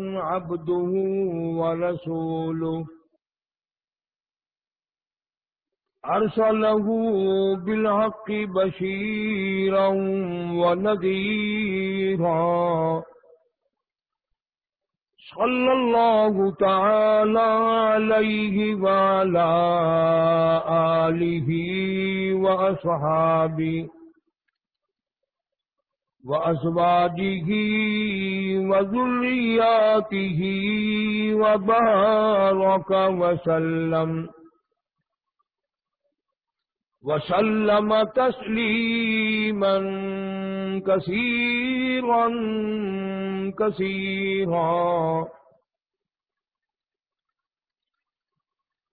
عبده ورسوله. أرسله بالحق بشيرا ونذيرا. صلى الله تعالى عليه وعلى آله وأصحابه. وأزواجه وذرياته وبارك وسلم وسلم تسليما كثيرا كثيرا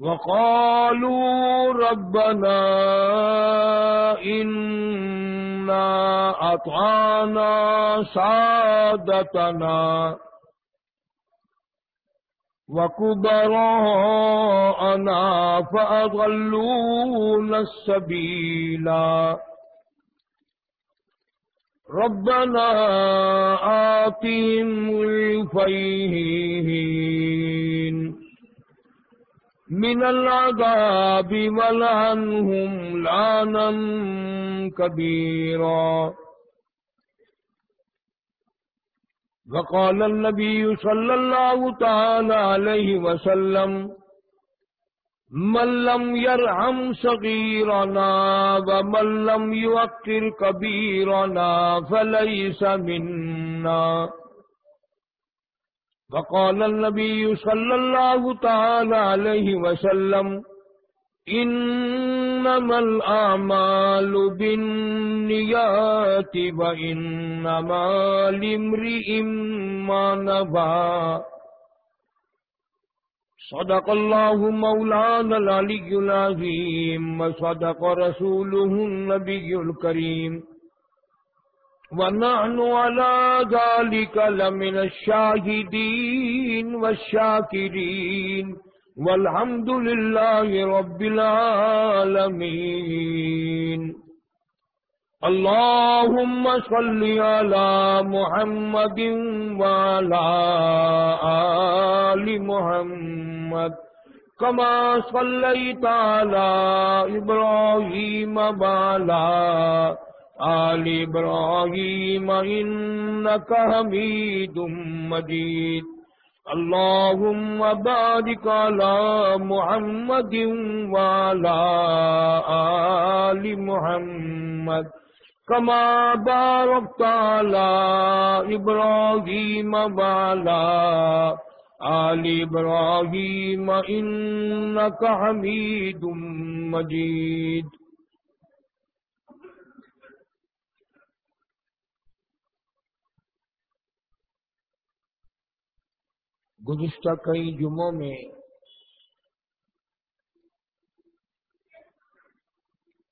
وقالوا ربنا إنا أطعنا سادتنا وكبراءنا فأضلون السبيلا. ربنا آتهم الفيهين. من العذاب ولعنهم لعنا كبيرا. وقال النبي صلى الله تعالى عليه وسلم، من لم يرحم صغيرنا ومن لم يوقر كبيرنا فليس منا. وقال النبي صلى الله تعالى عليه وسلم، إنما الأعمال بالنيات وإنما لامرئ ما نبى صدق الله مولانا العلي العظيم، وصدق رسوله النبي الكريم. ونحن على ذلك لمن الشاهدين والشاكرين والحمد لله رب العالمين. اللهم صل على محمد وعلى آل محمد كما صليت على إبراهيم وعلى آل آل إبراهيم إنك حميد مجيد اللهم بارك على محمد وعلى آل محمد كما باركت على إبراهيم وعلى آل إبراهيم إنك حميد مجيد گزشتہ کئی جمعوں میں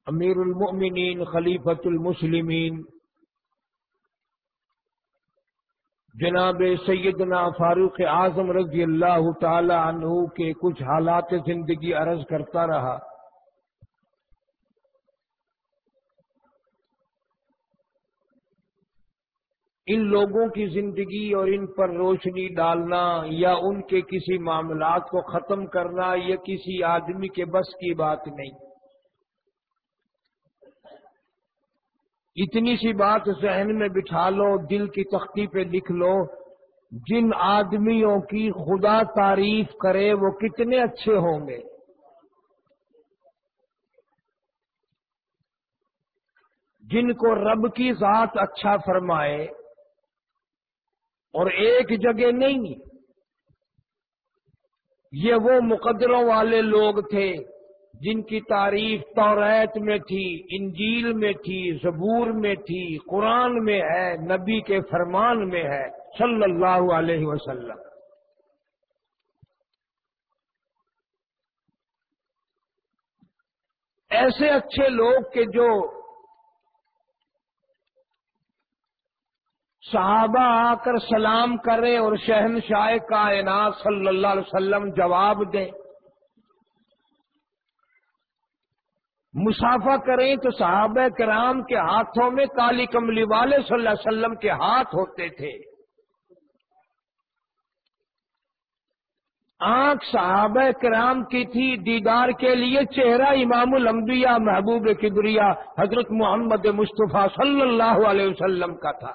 امیر المؤمنین خلیفت المسلمین، جناب سیدنا فاروق اعظم رضی اللہ تعالی عنہ کے کچھ حالات زندگی عرض کرتا رہا۔ ان لوگوں کی زندگی اور ان پر روشنی ڈالنا یا ان کے کسی معاملات کو ختم کرنا یہ کسی آدمی کے بس کی بات نہیں۔ اتنی سی بات ذہن میں بٹھا لو، دل کی تختی پہ لکھ لو، جن آدمیوں کی خدا تعریف کرے وہ کتنے اچھے ہوں گے۔ جن کو رب کی ذات اچھا فرمائے اور ایک جگہ نہیں۔ یہ وہ مقدروں والے لوگ تھے جن کی تعریف توریت میں تھی، انجیل میں تھی، زبور میں تھی، قرآن میں ہے، نبی کے فرمان میں ہے، صلی اللہ علیہ وسلم۔ ایسے اچھے لوگ کہ جو صحابہ آ کر سلام کریں اور شہنشاہ کائنات صلی اللہ علیہ وسلم جواب دیں۔ مسافہ کریں تو صحابہ کرام کے ہاتھوں میں کالی کملی والے صلی اللہ علیہ وسلم کے ہاتھ ہوتے تھے۔ آنکھ صحابہ کرام کی تھی، دیدار کے لیے چہرہ امام الانبیاء محبوب کبریا حضرت محمد مصطفیٰ صلی اللہ علیہ وسلم کا تھا۔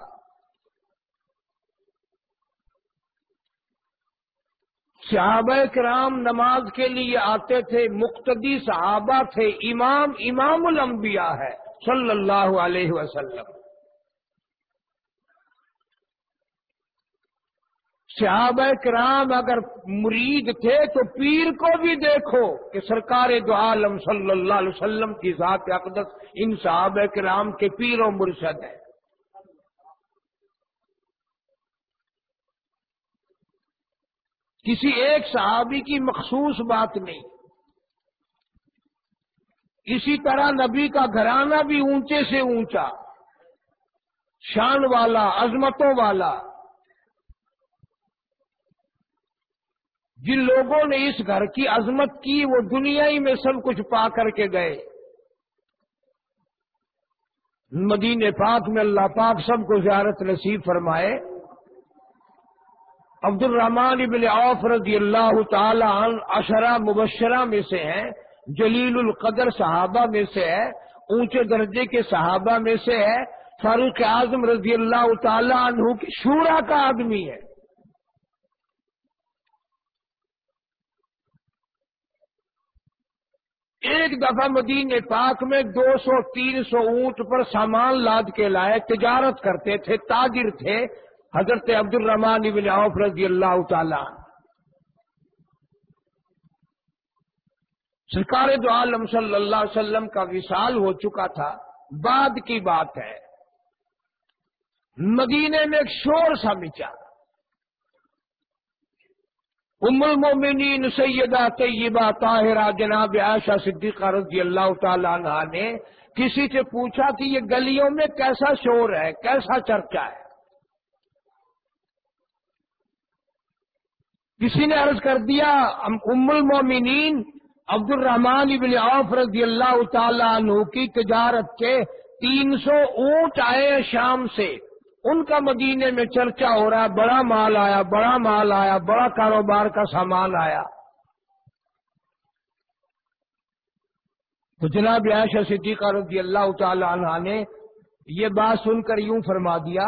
صحابہ کرام نماز کے لیے آتے تھے، مقتدی صحابہ تھے، امام امام الانبیاء ہے، صلی اللہ علیہ وسلم۔ صحابہ کرام اگر مرید تھے تو پیر کو بھی دیکھو کہ سرکار دو عالم صلی اللہ علیہ وسلم کی ذات اقدس ان صحابہ کرام کے پیر و مرشد ہے کسی ایک صحابی کی مخصوص بات نہیں۔ اسی طرح نبی کا گھرانہ بھی اونچے سے اونچا، شان والا، عظمتوں والا۔ جن لوگوں نے اس گھر کی عظمت کی، وہ دنیا ہی میں سب کچھ پا کر کے گئے۔ مدین پاک میں اللہ پاک سب کو زیارت نصیب فرمائے۔ عبد الرحمان ابن عوف رضی اللہ تعالی عنہ اشرا مبشرہ میں سے ہیں، جلیل القدر صحابہ میں سے ہے اونچے درجے کے صحابہ میں سے ہے فاروق اعظم رضی اللہ تعالی عنہ کی شورا کا آدمی ہے۔ ایک دفعہ مدین پاک میں دو سو، تین سو اونٹ پر سامان لاد کے لائے تجارت کرتے تھے، تاجر تھے۔ حضرت عبد الرحمان ابن عوف رضی اللہ تعالی سرکار دو عالم صلی اللہ علیہ وسلم کا وصال ہو چکا تھا۔ بعد کی بات ہے۔ مدینے میں ایک شور سا مچا۔ ام المومنین سیدہ طیبہ طاہرہ جناب عائشہ صدیقہ رضی اللہ تعالی عنہ نے کسی سے پوچھا کہ یہ گلیوں میں کیسا شور ہے، کیسا چرچا ہے؟ کسی نے عرض کر دیا ام المومنین عبد الرحمان ابن عوف رضی اللہ تعالیٰ عنہ کی تجارت کے تین سو اونٹ آئے شام سے۔ ان کا مدینے میں چرچا ہو رہا، بڑا مال آیا، بڑا مال آیا، بڑا کاروبار کا سامان آیا۔ تو جناب عائشہ صدیقہ رضی اللہ تعالی عنہ نے یہ بات سن کر یوں فرما دیا،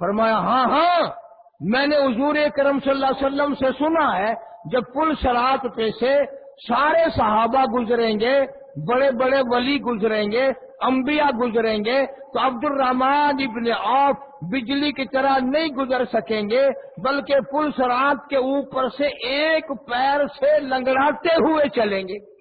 فرمایا ہاں ہاں میں نے حضور کرم صلی اللہ علیہ وسلم سے سنا ہے، جب پل شرات پہ سے سارے صحابہ گزریں گے، بڑے بڑے ولی گزریں گے، انبیاء گزریں گے، تو عبد الرحمان ابن عوف بجلی کی طرح نہیں گزر سکیں گے، بلکہ پل سرات کے اوپر سے ایک پیر سے لنگڑاتے ہوئے چلیں گے۔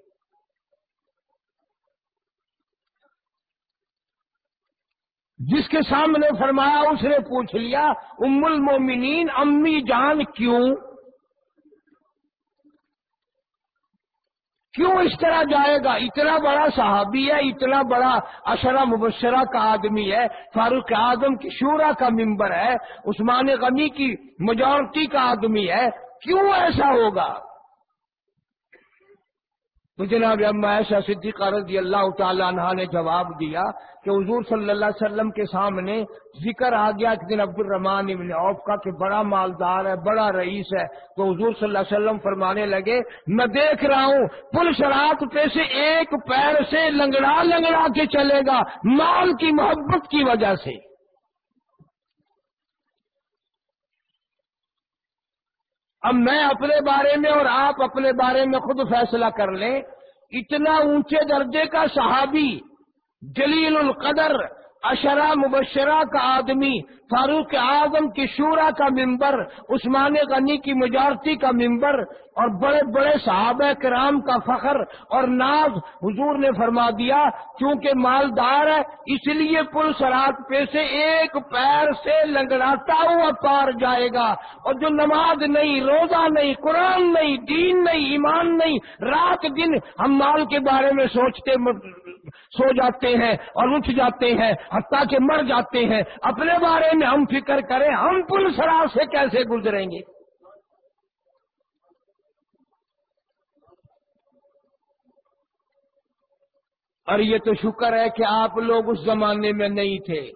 جس کے سامنے فرمایا اس نے پوچھ لیا، ام المومنین، امی جان کیوں؟ کیوں اس طرح جائے گا؟ اتنا بڑا صحابی ہے، اتنا بڑا اشرا مبشرہ کا آدمی ہے، فاروق اعظم کی شورا کا ممبر ہے، عثمان غنی کی میجورٹی کا آدمی ہے، کیوں ایسا ہوگا؟ تو جناب اما ایسا صدیقہ رضی اللہ تعالیٰ عنہ نے جواب دیا کہ حضور صلی اللہ علیہ وسلم کے سامنے ذکر آ گیا کہ دن عبد الرحمان ابن عوف کا کہ بڑا مالدار ہے، بڑا رئیس ہے۔ تو حضور صلی اللہ علیہ وسلم فرمانے لگے، میں دیکھ رہا ہوں، پل شرات پہ سے ایک پیر سے لنگڑا لنگڑا کے چلے گا، مال کی محبت کی وجہ سے۔ اب میں اپنے بارے میں اور آپ اپنے بارے میں خود فیصلہ کر لیں۔ اتنا اونچے درجے کا صحابی جلیل القدر، اشرا مبشرہ کا آدمی، فاروق اعظم کی شورا کا ممبر، عثمان غنی کی مجارتی کا ممبر اور بڑے بڑے صحابہ کرام کا فخر اور ناز حضور نے فرما دیا کیونکہ مالدار ہے، اس لیے پل سرات پہ سے ایک پیر سے لنگڑاتا ہوا پار جائے گا۔ اور جو نماز نہیں، روزہ نہیں، قرآن نہیں، دین نہیں، ایمان نہیں، رات دن ہم مال کے بارے میں سوچتے سو جاتے ہیں اور اٹھ جاتے ہیں، حتیٰ کہ مر جاتے ہیں۔ اپنے بارے میں ہم فکر کریں، ہم پل سرا سے کیسے گزریں گے؟ اور یہ تو شکر ہے کہ آپ لوگ اس زمانے میں نہیں تھے۔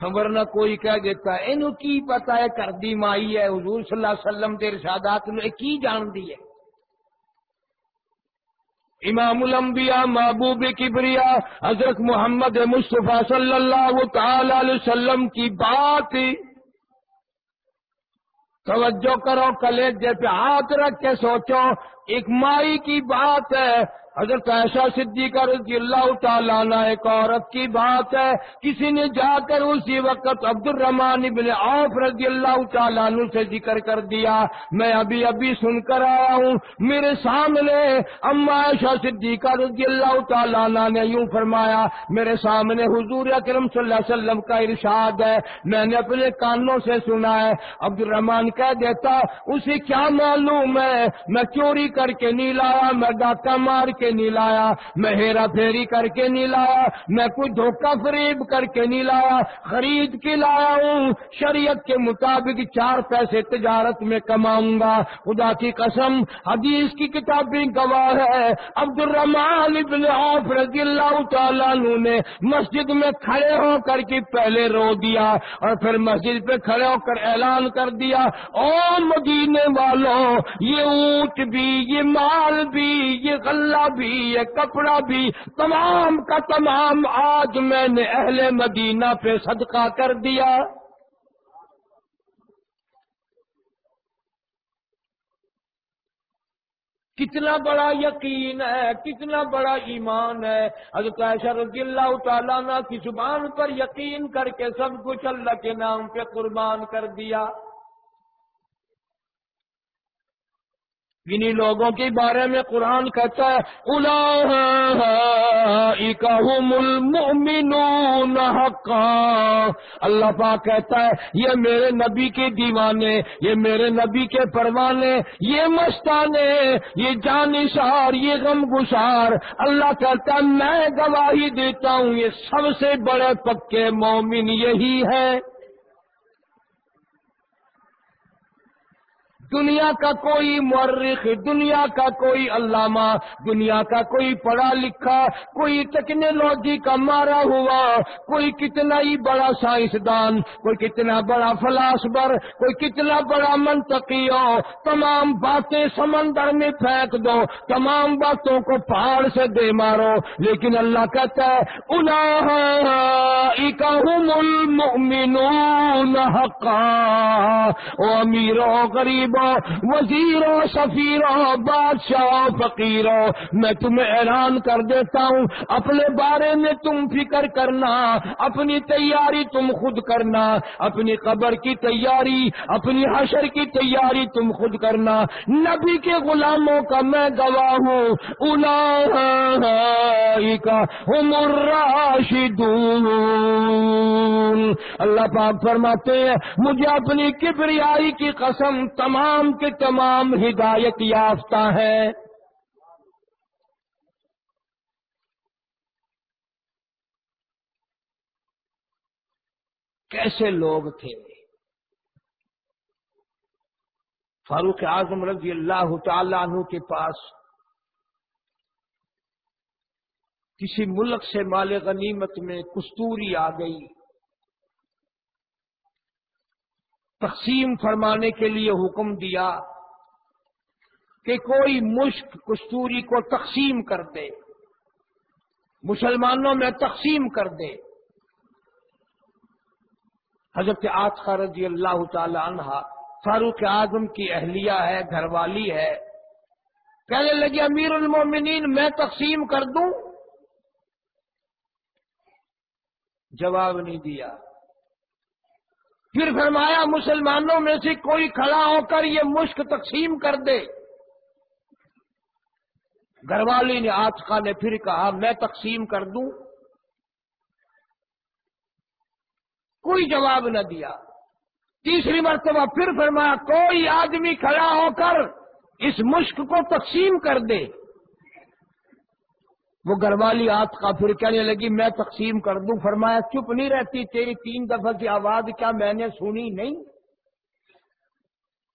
ورنہ کوئی کہہ دیتا ہے کی پتا ہے کردی مائی ہے، حضور صلی اللہ علیہ وسلم کے ارشادات نے کی جان دی ہے؟ امام الانبیاء، محبوب کبریا، حضرت محمد مصطفیٰ صلی اللہ تعالی علیہ وسلم کی بات۔ توجہ کرو کلے پہ ہاتھ رکھ کے سوچو، ایک مائی کی بات ہے۔ حضرت عائشہ صدیقہ رضی اللہ تعالیٰ عنہ ایک عورت کی بات ہے۔ کسی نے جا کر اسی وقت عبد الرحمان ابن عوف رضی اللہ تعالیٰ عنہ سے ذکر کر دیا۔ میں ابھی ابھی سن کر آیا ہوں۔ میرے سامنے اما عائشہ صدیقہ رضی اللہ تعالیٰ عنہ نے یوں فرمایا، میرے سامنے حضور اکرم صلی اللہ علیہ وسلم کا ارشاد ہے۔ میں نے اپنے کانوں سے سنا ہے۔ عبد الرحمان کہہ دیتا، اسے کیا معلوم ہے؟ میں چوری کر کے نہیں لایا، میں ڈاکہ مار کے نہیں لایا میں ہیرا پھیری کر کے نہیں لایا میں کوئی دھوکہ فریب کر کے نہیں لایا خرید کے لایا ہوں، شریعت کے مطابق چار پیسے تجارت میں کماؤں گا۔ خدا کی قسم، حدیث کی کتابیں گواہ ہے۔ عبد الرحمان ابن عوف رضی اللہ تعالیٰ نے مسجد میں کھڑے ہو کر کے پہلے رو دیا اور پھر مسجد پہ کھڑے ہو کر اعلان کر دیا، او مدینے والوں یہ اونٹ بھی، یہ مال بھی، یہ غلہ بھی، یہ کپڑا بھی، تمام کا تمام آج میں نے اہل مدینہ پہ صدقہ کر دیا۔ کتنا بڑا یقین ہے، کتنا بڑا ایمان ہے۔ حضرت عائشہ رضی اللہ تعالیٰ نے کی زبان پر یقین کر کے سب کچھ اللہ کے نام پہ قربان کر دیا۔ انہیں لوگوں کے بارے میں قرآن کہتا ہے اللہ پاک کہتا ہے، یہ میرے نبی کے دیوانے، یہ میرے نبی کے پروانے، یہ مستانے، یہ جانشار، یہ غم گسار اللہ کہتا ہے، میں گواہی دیتا ہوں، یہ سب سے بڑے پکے مومن یہی ہے دنیا کا کوئی مورخ، دنیا کا کوئی علامہ، دنیا کا کوئی پڑھا لکھا، کوئی ٹیکنالوجی کا مارا ہوا، کوئی کتنا ہی بڑا سائنسدان، کوئی کتنا بڑا فلاسبر کوئی کتنا بڑا منطقی ہو، تمام باتیں سمندر میں پھینک دو، تمام باتوں کو پہاڑ سے دے مارو۔ لیکن اللہ کہتا ہے امیروں غریبوں وزیروں سفیروں بادشاہ فقیروں، میں تمہیں اعلان کر دیتا ہوں، اپنے بارے میں تم فکر کرنا، اپنی تیاری تم خود کرنا، اپنی قبر کی تیاری، اپنی حشر کی تیاری تم خود کرنا۔ نبی کے غلاموں کا میں گواہ ہوں کا اللہ پاک فرماتے ہیں، مجھے اپنی کبریائی کی قسم تمام تمام کے تمام ہدایت یافتہ ہیں۔ کیسے لوگ تھے؟ فاروق اعظم رضی اللہ تعالی عنہ کے پاس کسی ملک سے مال غنیمت میں کستوری آ گئی۔ تقسیم فرمانے کے لیے حکم دیا کہ کوئی مشک کستوری کو تقسیم کر دے، مسلمانوں میں تقسیم کر دے۔ حضرت آتخا رضی اللہ تعالی عنہ فاروق اعظم کی اہلیہ ہے گھر والی ہے۔ کہنے لگے، امیر المومنین، میں تقسیم کر دوں؟ جواب نہیں دیا۔ پھر فرمایا مسلمانوں میں سے کوئی کھڑا ہو کر یہ مشک تقسیم کر دے۔ گھر والی نے آتخا نے پھر کہا، میں تقسیم کر دوں۔ کوئی جواب نہ دیا۔ تیسری مرتبہ پھر فرمایا، کوئی آدمی کھڑا ہو کر اس مشک کو تقسیم کر دے۔ وہ گھر والی آت کا پھر کہنے لگی، میں تقسیم کر دوں۔ فرمایا، چپ نہیں رہتی تیری تین دفعہ کی آواز، کیا میں نے سنی نہیں؟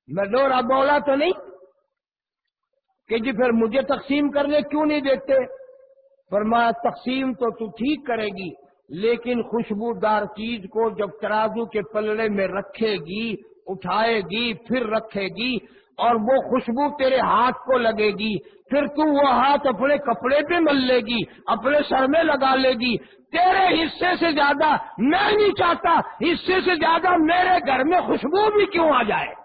میں ڈورا بولا تو نہیں؟ کہ جی پھر مجھے تقسیم کرنے کیوں نہیں دیتے؟ فرمایا، تقسیم تو تو ٹھیک کرے گی، لیکن خوشبودار چیز کو جب ترازو کے پلڑے میں رکھے گی، اٹھائے گی، پھر رکھے گی اور وہ خوشبو تیرے ہاتھ کو لگے گی۔ پھر تو وہ ہاتھ اپنے کپڑے پہ مل لے گی، اپنے سر میں لگا لے گی۔ تیرے حصے سے زیادہ میں نہیں چاہتا، حصے سے زیادہ میرے گھر میں خوشبو بھی کیوں آ جائے؟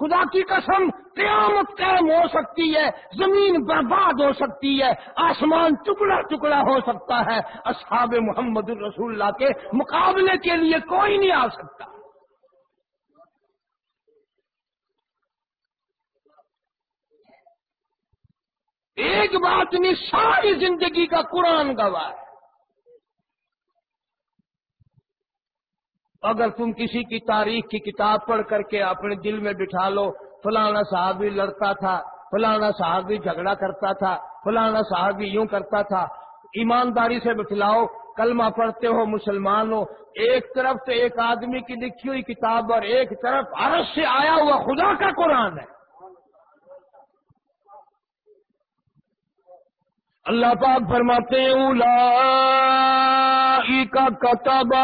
خدا کی قسم، قیامت قائم ہو سکتی ہے، زمین برباد ہو سکتی ہے، آسمان ٹکڑا ٹکڑا ہو سکتا ہے۔ اصحاب محمد الرسول اللہ کے مقابلے کے لیے کوئی نہیں آ سکتا۔ ایک بات نہیں، ساری زندگی کا قرآن گواہ ہے۔ اگر تم کسی کی تاریخ کی کتاب پڑھ کر کے اپنے دل میں بٹھا لو، فلانا صاحبی لڑتا تھا، فلانا صحابی جھگڑا کرتا تھا، فلانا صاحبی یوں کرتا تھا۔ ایمانداری سے بتلاؤ، کلمہ پڑھتے ہو، مسلمان ہو، ایک طرف سے ایک آدمی کی لکھی ہوئی کتاب اور ایک طرف عرش سے آیا ہوا خدا کا قرآن ہے۔ اللہ پاک فرماتے اولا کا کتب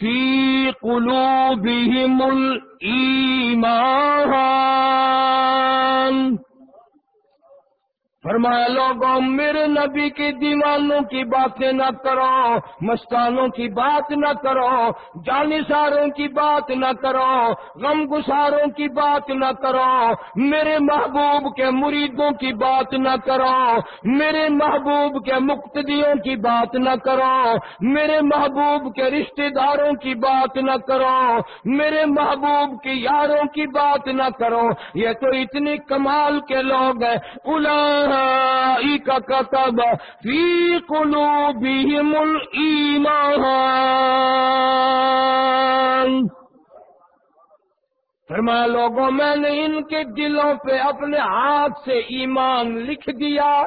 فی قلوبہم الایمان۔ فرمایا لوگوں میرے نبی کی دیوانوں کی باتیں نہ کرو، مستانوں کی بات نہ کرو جانساروں کی بات نہ کرو غم گساروں کی بات نہ کرو، میرے محبوب کے مریدوں کی بات نہ کرو، میرے محبوب کے مقتدیوں کی بات نہ کرو، میرے محبوب کے رشتہ داروں کی بات نہ کرو، میرے محبوب کے یاروں کی بات نہ کرو۔ یہ تو اتنی کمال کے لوگ ہیں۔ الا کا کتب فی قلوبہم الایمان فرمایا، لوگوں، میں نے ان کے دلوں پہ اپنے ہاتھ سے ایمان لکھ دیا۔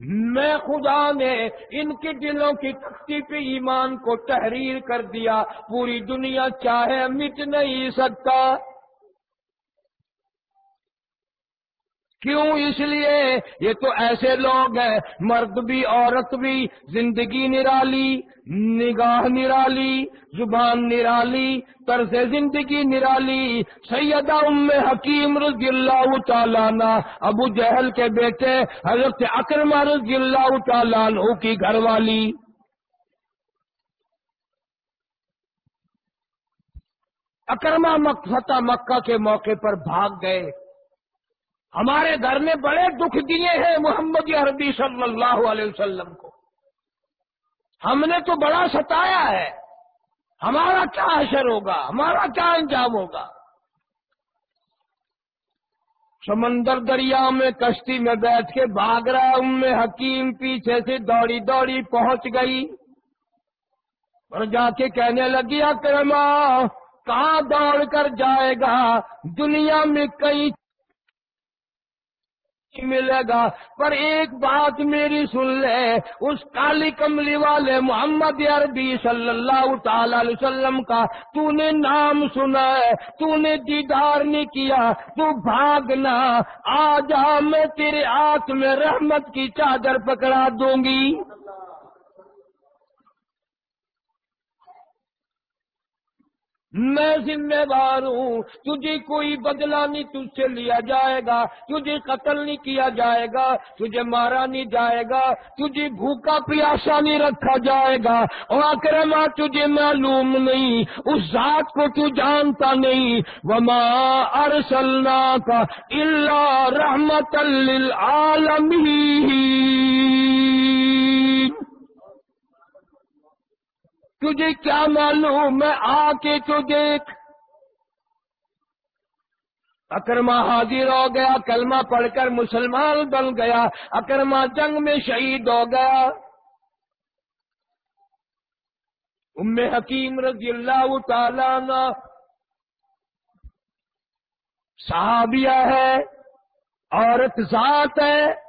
میں خدا نے ان کے دلوں کی تختی پہ ایمان کو تحریر کر دیا۔ پوری دنیا چاہے مٹ نہیں سکتا۔ کیوں اس لیے؟ یہ تو ایسے لوگ ہیں، مرد بھی، عورت بھی، زندگی نرالی، نگاہ نرالی، زبان نرالی، طرز زندگی نرالی۔ سیدہ ام حکیم رضی اللہ تعالیٰ ابو جہل کے بیٹے، حضرت اکرم رضی اللہ تعالیٰ کی گھر والی۔ اکرما فتح مکہ کے موقع پر بھاگ گئے۔ ہمارے گھر میں بڑے دکھ دیے ہیں محمد عربی صلی اللہ علیہ وسلم کو۔ ہم نے تو بڑا ستایا ہے۔ ہمارا کیا اثر ہوگا؟ ہمارا کیا انجام ہوگا؟ سمندر دریا میں کشتی میں بیٹھ کے بھاگ رہا ام حکیم پیچھے سے دوڑی دوڑی پہنچ گئی۔ اور جا کے کہنے لگی، اکرما، کہاں دوڑ کر جائے گا؟ دنیا میں کئی ملے گا، پر ایک بات میری سن لے، اس کالی کملی والے محمد عربی صلی اللہ تعالی علیہ وسلم کا تو نے نام سنا ہے تو نے دیدار نہیں کیا، تو بھاگنا آ جا میں تیرے ہاتھ میں رحمت کی چادر پکڑا دوں گی۔ میں ذمہ دار ہوں، تجھے کوئی بدلہ نہیں تجھ سے لیا جائے گا، تجھے قتل نہیں کیا جائے گا، تجھے مارا نہیں جائے گا، تجھے بھوکا پیاسا نہیں رکھا جائے گا۔ اور اکرما تجھے معلوم نہیں، اس ذات کو تو جانتا نہیں۔ وما ارسلنا کا اللہ رحمت تجھے کیا معلوم؟ میں آ کے تو دیکھ۔ اکرما حاضر ہو گیا، کلمہ پڑھ کر مسلمان بن گیا۔ اکرما جنگ میں شہید ہو گیا۔ ام حکیم رضی اللہ تعالی صحابیہ ہے، عورت ذات ہے۔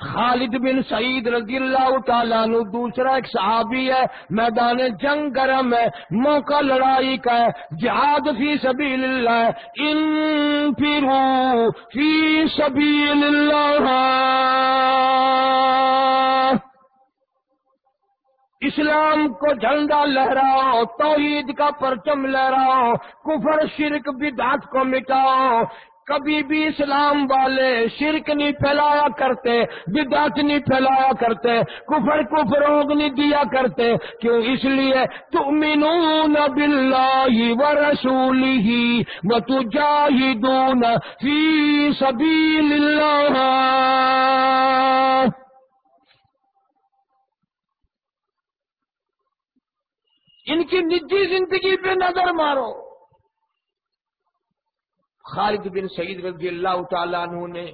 خالد بن سعید رضی اللہ تعالیٰ عنہ دوسرا ایک صحابی ہے، میدان جنگ گرم ہے، موقع لڑائی کا ہے، جہاد فی سبیل اللہ ان پھرو فی سبیل اللہ۔ اسلام کو جھنڈا لہراؤ، توحید کا پرچم لہراؤ، کفر، شرک، بدعت کو مٹاؤ۔ کبھی بھی اسلام والے شرک نہیں پھیلایا کرتے، بدعت نہیں پھیلایا کرتے، کفر کو فروغ نہیں دیا کرتے، کیوں اس لیے؟ تؤمنون باللہ و رسولی فی سبیل اللہ۔ ان کی نجی زندگی پہ نظر مارو۔ خالد بن سعید رضی اللہ تعالیٰ عنہ نے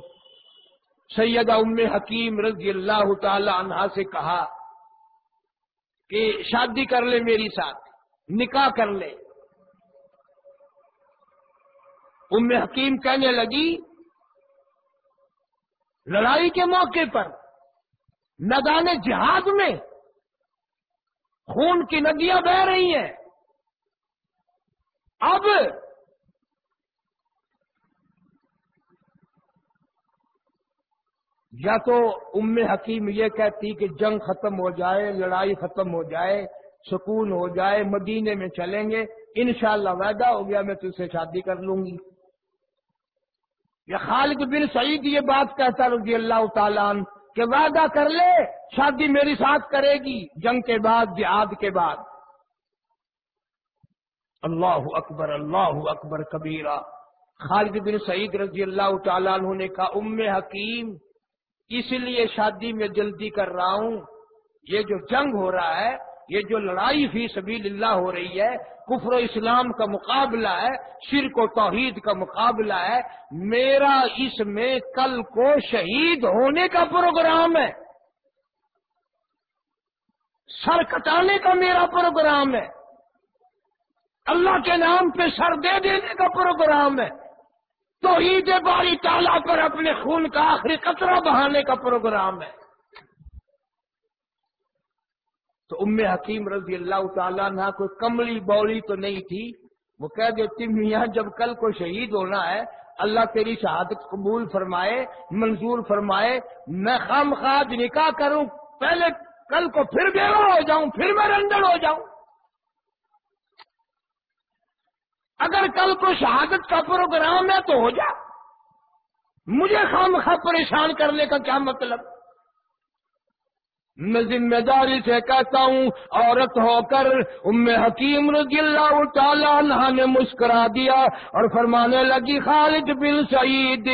سیدہ ام حکیم رضی اللہ تعالی عنہ سے کہا کہ شادی کر لے میری ساتھ، نکاح کر لے۔ ام حکیم کہنے لگی، لڑائی کے موقع پر ندان جہاد میں خون کی ندیاں بہ رہی ہیں۔ اب یا تو ام حکیم یہ کہتی کہ جنگ ختم ہو جائے، لڑائی ختم ہو جائے، سکون ہو جائے، مدینے میں چلیں گے، انشاءاللہ وعدہ ہو گیا، میں تجھ سے شادی کر لوں گی۔ یا خالد بن سعید یہ بات کہتا رضی اللہ تعالیٰ عنہ کہ وعدہ کر لے، شادی میری ساتھ کرے گی، جنگ کے بعد، جہاد کے بعد۔ اللہ اکبر اللہ اکبر کبیرہ۔ خالد بن سعید رضی اللہ تعالیٰ عنہ نے کہا، ام حکیم اس لیے شادی میں جلدی کر رہا ہوں۔ یہ جو جنگ ہو رہا ہے، یہ جو لڑائی فی سبیل اللہ ہو رہی ہے، کفر و اسلام کا مقابلہ ہے، شرک و توحید کا مقابلہ ہے، میرا اس میں کل کو شہید ہونے کا پروگرام ہے۔ سر کٹانے کا میرا پروگرام ہے۔ اللہ کے نام پہ سر دے دینے کا پروگرام ہے۔ تو عید باری تالا پر اپنے خون کا آخری قطرہ بہانے کا پروگرام ہے۔ تو ام حکیم رضی اللہ تعالیٰ نہ کوئی کملی بولی تو نہیں تھی۔ وہ کہہ دیتی، میاں، جب کل کو شہید ہونا ہے، اللہ تیری شہادت قبول فرمائے، منظور فرمائے، میں خام خواہ نکاح کروں، پہلے کل کو پھر بیوہ ہو جاؤں، پھر میں رنڈل ہو جاؤں۔ اگر کل کو شہادت کا پروگرام ہے تو ہو جا۔ مجھے خام خواہ پریشان کرنے کا کیا مطلب؟ میں ذمہ داری سے کہتا ہوں، عورت ہو کر ام حکیم رضی اللہ تعالیٰ عنہ نے مسکرا دیا اور فرمانے لگی، خالد بن سعید،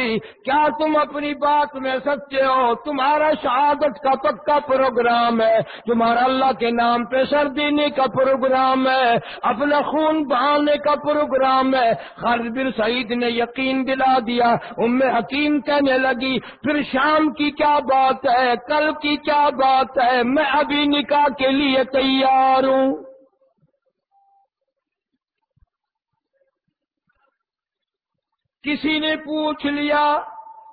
کیا تم اپنی بات میں سچے ہو؟ تمہارا شہادت کا پکا پروگرام ہے، تمہارا اللہ کے نام پہ سر دینے کا پروگرام ہے، اپنا خون بہانے کا پروگرام ہے۔ خالد بن سعید نے یقین دلا دیا، ام حکیم کہنے لگی، پھر شام کی کیا بات ہے؟ کل کی کیا بات ہے میں ابھی نکاح کے لیے تیار ہوں۔ کسی نے پوچھ لیا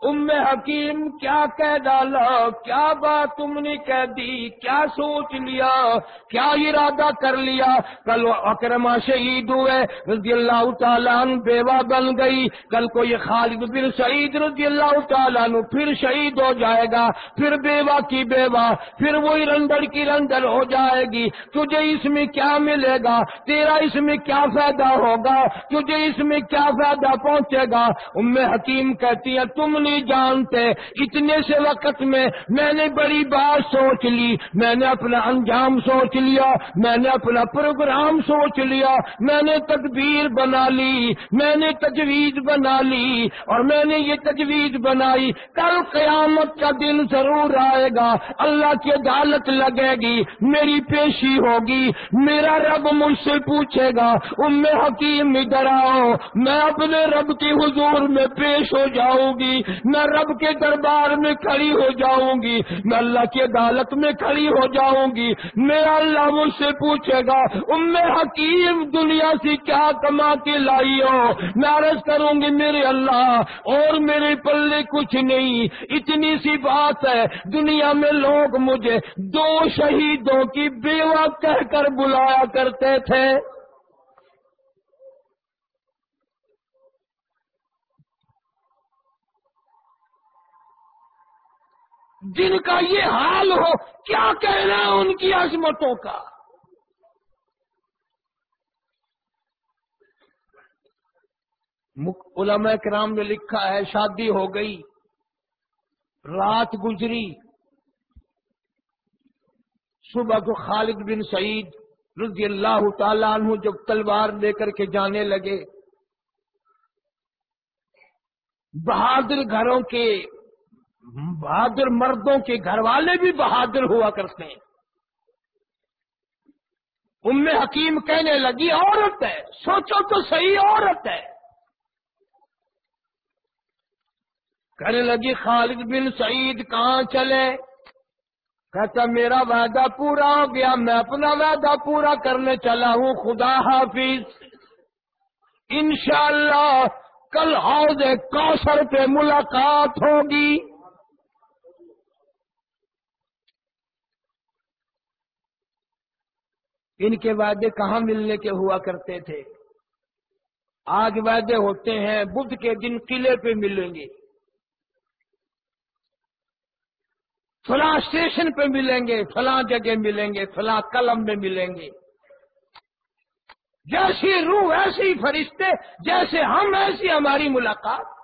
ام حکیم کیا کہہ ڈالا؟ کیا بات تم نے کہہ دی؟ کیا سوچ لیا؟ کیا ارادہ کر لیا؟ کل اکرما شہید ہوئے، رضی اللہ تعالیٰ بیوہ بن گئی۔ کل کو یہ خالد بن سعید رضی اللہ تعالیٰ پھر شہید ہو جائے گا، پھر بیوہ کی بیوہ، پھر وہی رندڑ کی رندڑ ہو جائے گی۔ تجھے اس میں کیا ملے گا؟ تیرا اس میں کیا فائدہ ہوگا؟ تجھے اس میں کیا فائدہ پہنچے گا؟ ام حکیم کہتی ہے تم نہیں جانتے، اتنے سے وقت میں میں نے بڑی بات سوچ لی، میں نے اپنا انجام سوچ لیا، میں نے اپنا پروگرام سوچ لیا، میں نے تدبیر بنا لی، میں نے تجویز بنا لی اور میں نے یہ تجویز بنائی، کل قیامت کا دن ضرور آئے گا، اللہ کی عدالت لگے گی، میری پیشی ہوگی، میرا رب مجھ سے پوچھے گا، ام حکیم ادھر آؤ، میں اپنے رب کی حضور میں پیش ہو جاؤں گی میں رب کے دربار میں کھڑی ہو جاؤں گی میں اللہ کی عدالت میں کھڑی ہو جاؤں گی۔ میرا اللہ مجھ سے پوچھے گا، ام حکیم دنیا سے کیا کما کے لائی ہو؟ میں عرض کروں گی، میرے اللہ، اور میرے پلے کچھ نہیں۔ اتنی سی بات ہے، دنیا میں لوگ مجھے دو شہیدوں کی بیوہ کہہ کر بلایا کرتے تھے۔ جن کا یہ حال ہو، کیا کہنا ہے ان کی عظمتوں کا؟ علماء کرام نے لکھا ہے، شادی ہو گئی، رات گزری، صبح کو خالد بن سعید رضی اللہ تعالیٰ عنہ جب تلوار لے کر کے جانے لگے، بہادر گھروں کے بہادر مردوں کے گھر والے بھی بہادر ہوا کرتے ہیں۔ ام حکیم کہنے لگی، عورت ہے، سوچو تو صحیح عورت ہے۔ کہنے لگی، خالد بن سعید کہاں چلے؟ کہتا، میرا وعدہ پورا ہو گیا، میں اپنا وعدہ پورا کرنے چلا ہوں، خدا حافظ۔ انشاءاللہ، کل حوض کوثر پہ ملاقات ہوگی۔ ان کے وعدے کہاں ملنے کے ہوا کرتے تھے؟ آج وعدے ہوتے ہیں، بدھ کے دن قلعے پہ ملیں گے۔ فلاں اسٹیشن پہ ملیں گے، فلاں جگہ ملیں گے، فلاں قلم میں ملیں گے۔ جیسی روح، ایسی فرشتے، جیسے ہم، ایسی ہماری ملاقات۔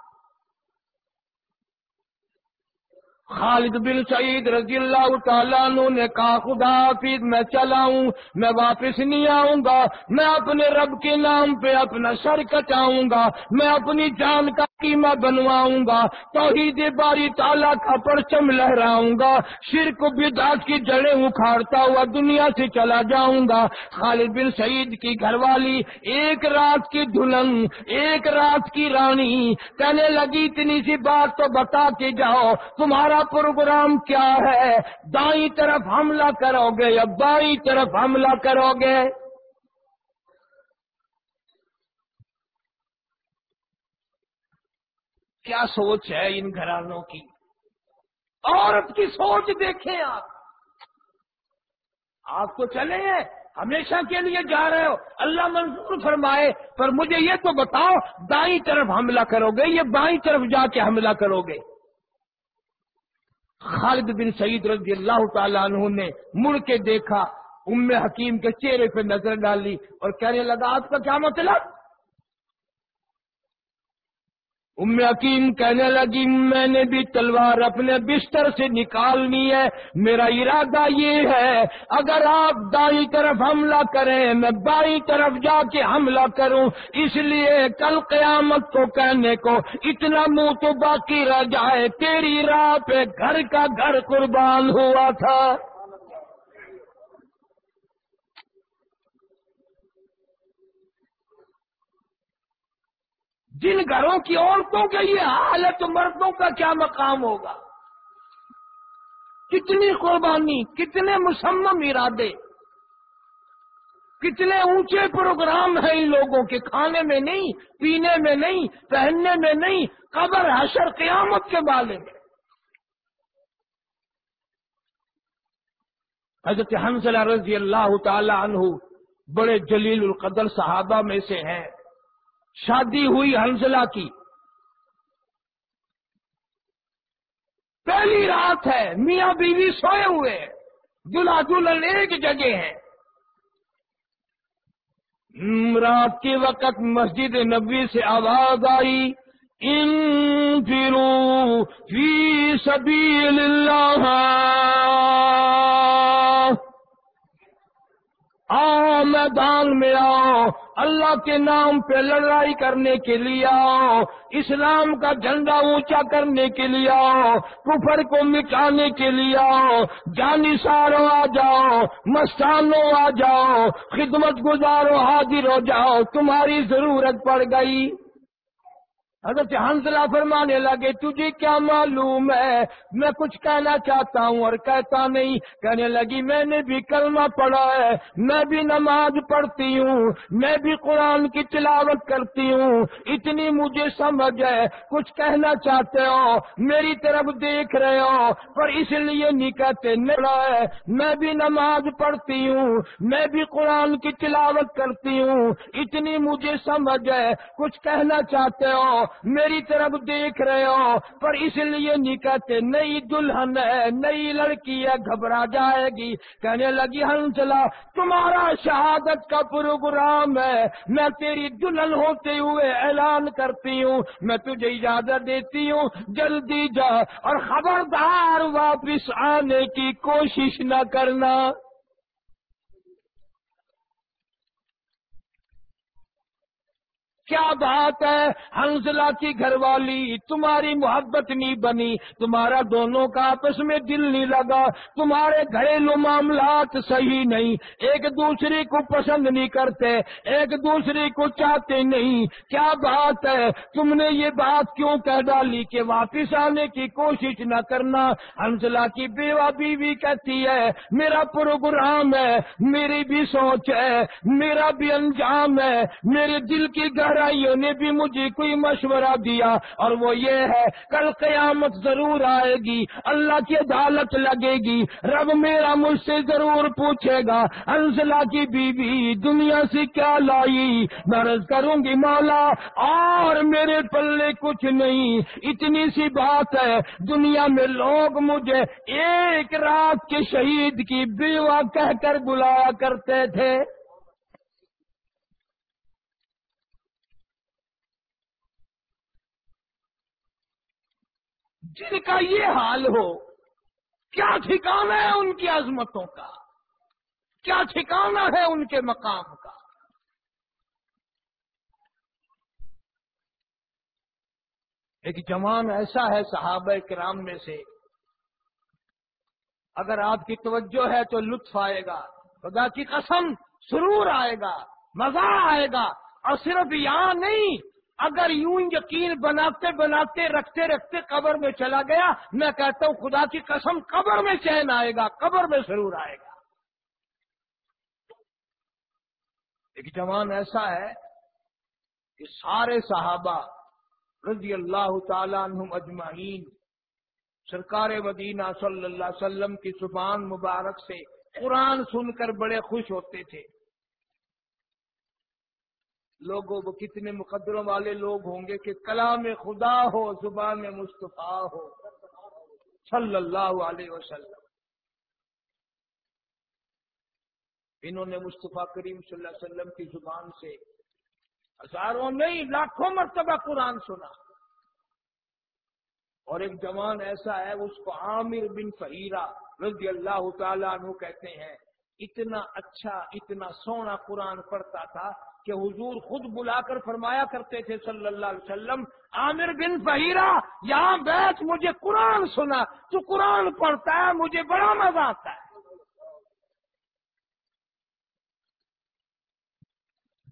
خالد بن سعید رضی اللہ تعالیٰ عنہ نے کہا، خدا حافظ، میں چلاؤں میں واپس نہیں آؤں گا، میں اپنے رب کے نام پہ اپنا سر کٹاؤں گا، میں اپنی جان کا قیمہ بنواؤں گا، توحید باری تعالیٰ کا پرچم لہراؤں گا، شرک بدعت کی جڑیں اکھاڑتا ہوا دنیا سے چلا جاؤں گا. خالد بن سعید کی گھر والی ایک رات کی دلہن، ایک رات کی رانی، کہنے لگی، اتنی سی بات تو بتا کے جاؤ، تمہارا پروگرام کیا ہے؟ دائیں طرف حملہ کرو گے یا بائیں طرف حملہ کرو گے؟ کیا سوچ ہے ان گھرانوں کی؟ عورت کی سوچ دیکھیں آپ۔ آپ تو چلے ہیں، ہمیشہ کے لیے جا رہے ہو۔ اللہ منظور فرمائے، پر مجھے یہ تو بتاؤ، دائیں طرف حملہ کرو گے یا بائیں طرف جا کے حملہ کرو گے؟ خالد بن سعید رضی اللہ تعالیٰ عنہ نے مڑ کے دیکھا، ام حکیم کے چہرے پہ نظر ڈالی اور کہنے لگا آپ کا کیا مطلب ام حکیم کہنے لگی، میں نے بھی تلوار اپنے بستر سے نکالنی ہے، میرا ارادہ یہ ہے، اگر آپ دائیں طرف حملہ کریں، میں بائیں طرف جا کے حملہ کروں۔ اس لیے کل قیامت کو کہنے کو اتنا منہ تو باقی رہ جائے، تیری راہ پہ گھر کا گھر قربان ہوا تھا۔ جن گھروں کی عورتوں کے یہ حال ہے تو مردوں کا کیا مقام ہوگا؟ کتنی قربانی، کتنے مسمم ارادے، کتنے اونچے پروگرام ہیں ان لوگوں کے کھانے میں نہیں، پینے میں نہیں، پہننے میں نہیں، قبر حشر قیامت کے بارے میں۔ حضرت حنزلہ رضی اللہ تعالی عنہ بڑے جلیل القدر صحابہ میں سے ہیں۔ شادی ہوئی حنزلہ کی۔ پہلی رات ہے، میاں بیوی سوئے ہوئے دلہا دلہن ایک جگہ ہے رات کے وقت مسجد نبی سے آواز آئی، ان فی سبیل اللہ۔ آؤ میدان میں آؤ۔ اللہ کے نام پہ لڑائی کرنے کے لیے آؤ۔ اسلام کا جھنڈا اونچا کرنے کے لیے آؤ۔ کفر کو مٹانے کے لیے آؤ۔ جانی سارو آ جاؤ۔ مستانو آ جاؤ۔ خدمت گزارو حاضر ہو جاؤ۔ تمہاری ضرورت پڑ گئی۔ حضرت حنزلہ فرمانے لگے، تجھے کیا معلوم ہے؟ میں کچھ کہنا چاہتا ہوں اور کہتا نہیں۔ کہنے لگی، میں نے بھی کلمہ پڑھا ہے، میں بھی نماز پڑھتی ہوں، میں بھی قرآن کی تلاوت کرتی ہوں۔ اتنی مجھے سمجھ ہے، کچھ کہنا چاہتے ہو، میری طرف دیکھ رہے ہو، پر اس لیے نہیں کہتے میرا ہے، میں بھی نماز پڑھتی ہوں، میں بھی قرآن کی تلاوت کرتی ہوں۔ اتنی مجھے سمجھ ہے، کچھ کہنا چاہتے ہو میری طرف دیکھ رہے ہو، پر اس لیے نہیں کہتے، نئی دلہن ہے، نئی لڑکی ہے، گھبرا جائے گی۔ کہنے لگی ہن چلا تمہارا شہادت کا پروگرام ہے۔ میں تیری دلہن ہوتے ہوئے اعلان کرتی ہوں، میں تجھے اجازت دیتی ہوں، جلدی جا اور خبردار واپس آنے کی کوشش نہ کرنا۔ کیا بات ہے؟ ہنسلا کی گھر والی تمہاری محبت نہیں بنی، تمہارا دونوں کا آپس میں دل نہیں لگا، تمہارے گھریلو معاملات صحیح نہیں، ایک دوسرے کو پسند نہیں کرتے، ایک دوسرے کو چاہتے نہیں۔ کیا بات ہے؟ تم نے یہ بات کیوں کہہ ڈالی کہ واپس آنے کی کوشش نہ کرنا؟ ہنسلا کی بیوہ بیوی کہتی ہے، میرا پروگرام ہے، میری بھی سوچ ہے، میرا بھی انجام ہے، میرے دل کی گھر نے بھی مجھے کوئی مشورہ دیا اور وہ یہ ہے، کل قیامت ضرور آئے گی، اللہ کی عدالت لگے گی، رب میرا مجھ سے ضرور پوچھے گا، انزلہ کی بیوی دنیا سے کیا لائی؟ مرض کروں گی، مولا، اور میرے پلے کچھ نہیں۔ اتنی سی بات ہے، دنیا میں لوگ مجھے ایک رات کے شہید کی بیوہ کہہ کر بلایا کرتے تھے۔ جن کا یہ حال ہو، کیا ٹھکانا ہے ان کی عظمتوں کا؟ کیا ٹھکانا ہے ان کے مقام کا؟ ایک جوان ایسا ہے صحابہ کرام میں سے، اگر آپ کی توجہ ہے تو لطف آئے گا، خدا کی قسم سرور آئے گا، مزہ آئے گا، اور صرف یہاں نہیں اگر یوں یقین بناتے بناتے رکھتے رکھتے قبر میں چلا گیا، میں کہتا ہوں خدا کی قسم قبر میں چین آئے گا، قبر میں ضرور آئے گا۔ ایک جوان ایسا ہے کہ سارے صحابہ رضی اللہ تعالیٰ عنہم اجمعین، سرکار مدینہ صلی اللہ علیہ وسلم کی زبان مبارک سے قرآن سن کر بڑے خوش ہوتے تھے۔ لوگوں، وہ کتنے مقدروں والے لوگ ہوں گے کہ کلام خدا ہو، زبان مصطفیٰ ہو۔ صلی اللہ علیہ وسلم۔ انہوں نے مصطفیٰ کریم صلی اللہ علیہ وسلم کی زبان سے ہزاروں نہیں، لاکھوں مرتبہ قرآن سنا۔ اور ایک جوان ایسا ہے، اس کو عامر بن فہیرہ رضی اللہ تعالیٰ عنہ کہتے ہیں۔ اتنا اچھا اتنا سونا قرآن پڑھتا تھا کہ حضور خود بلا کر فرمایا کرتے تھے صلی اللہ علیہ وسلم، عامر بن فہیرہ، یہاں بیٹھ مجھے قرآن سنا، تو قرآن پڑھتا ہے، مجھے بڑا مزہ آتا ہے۔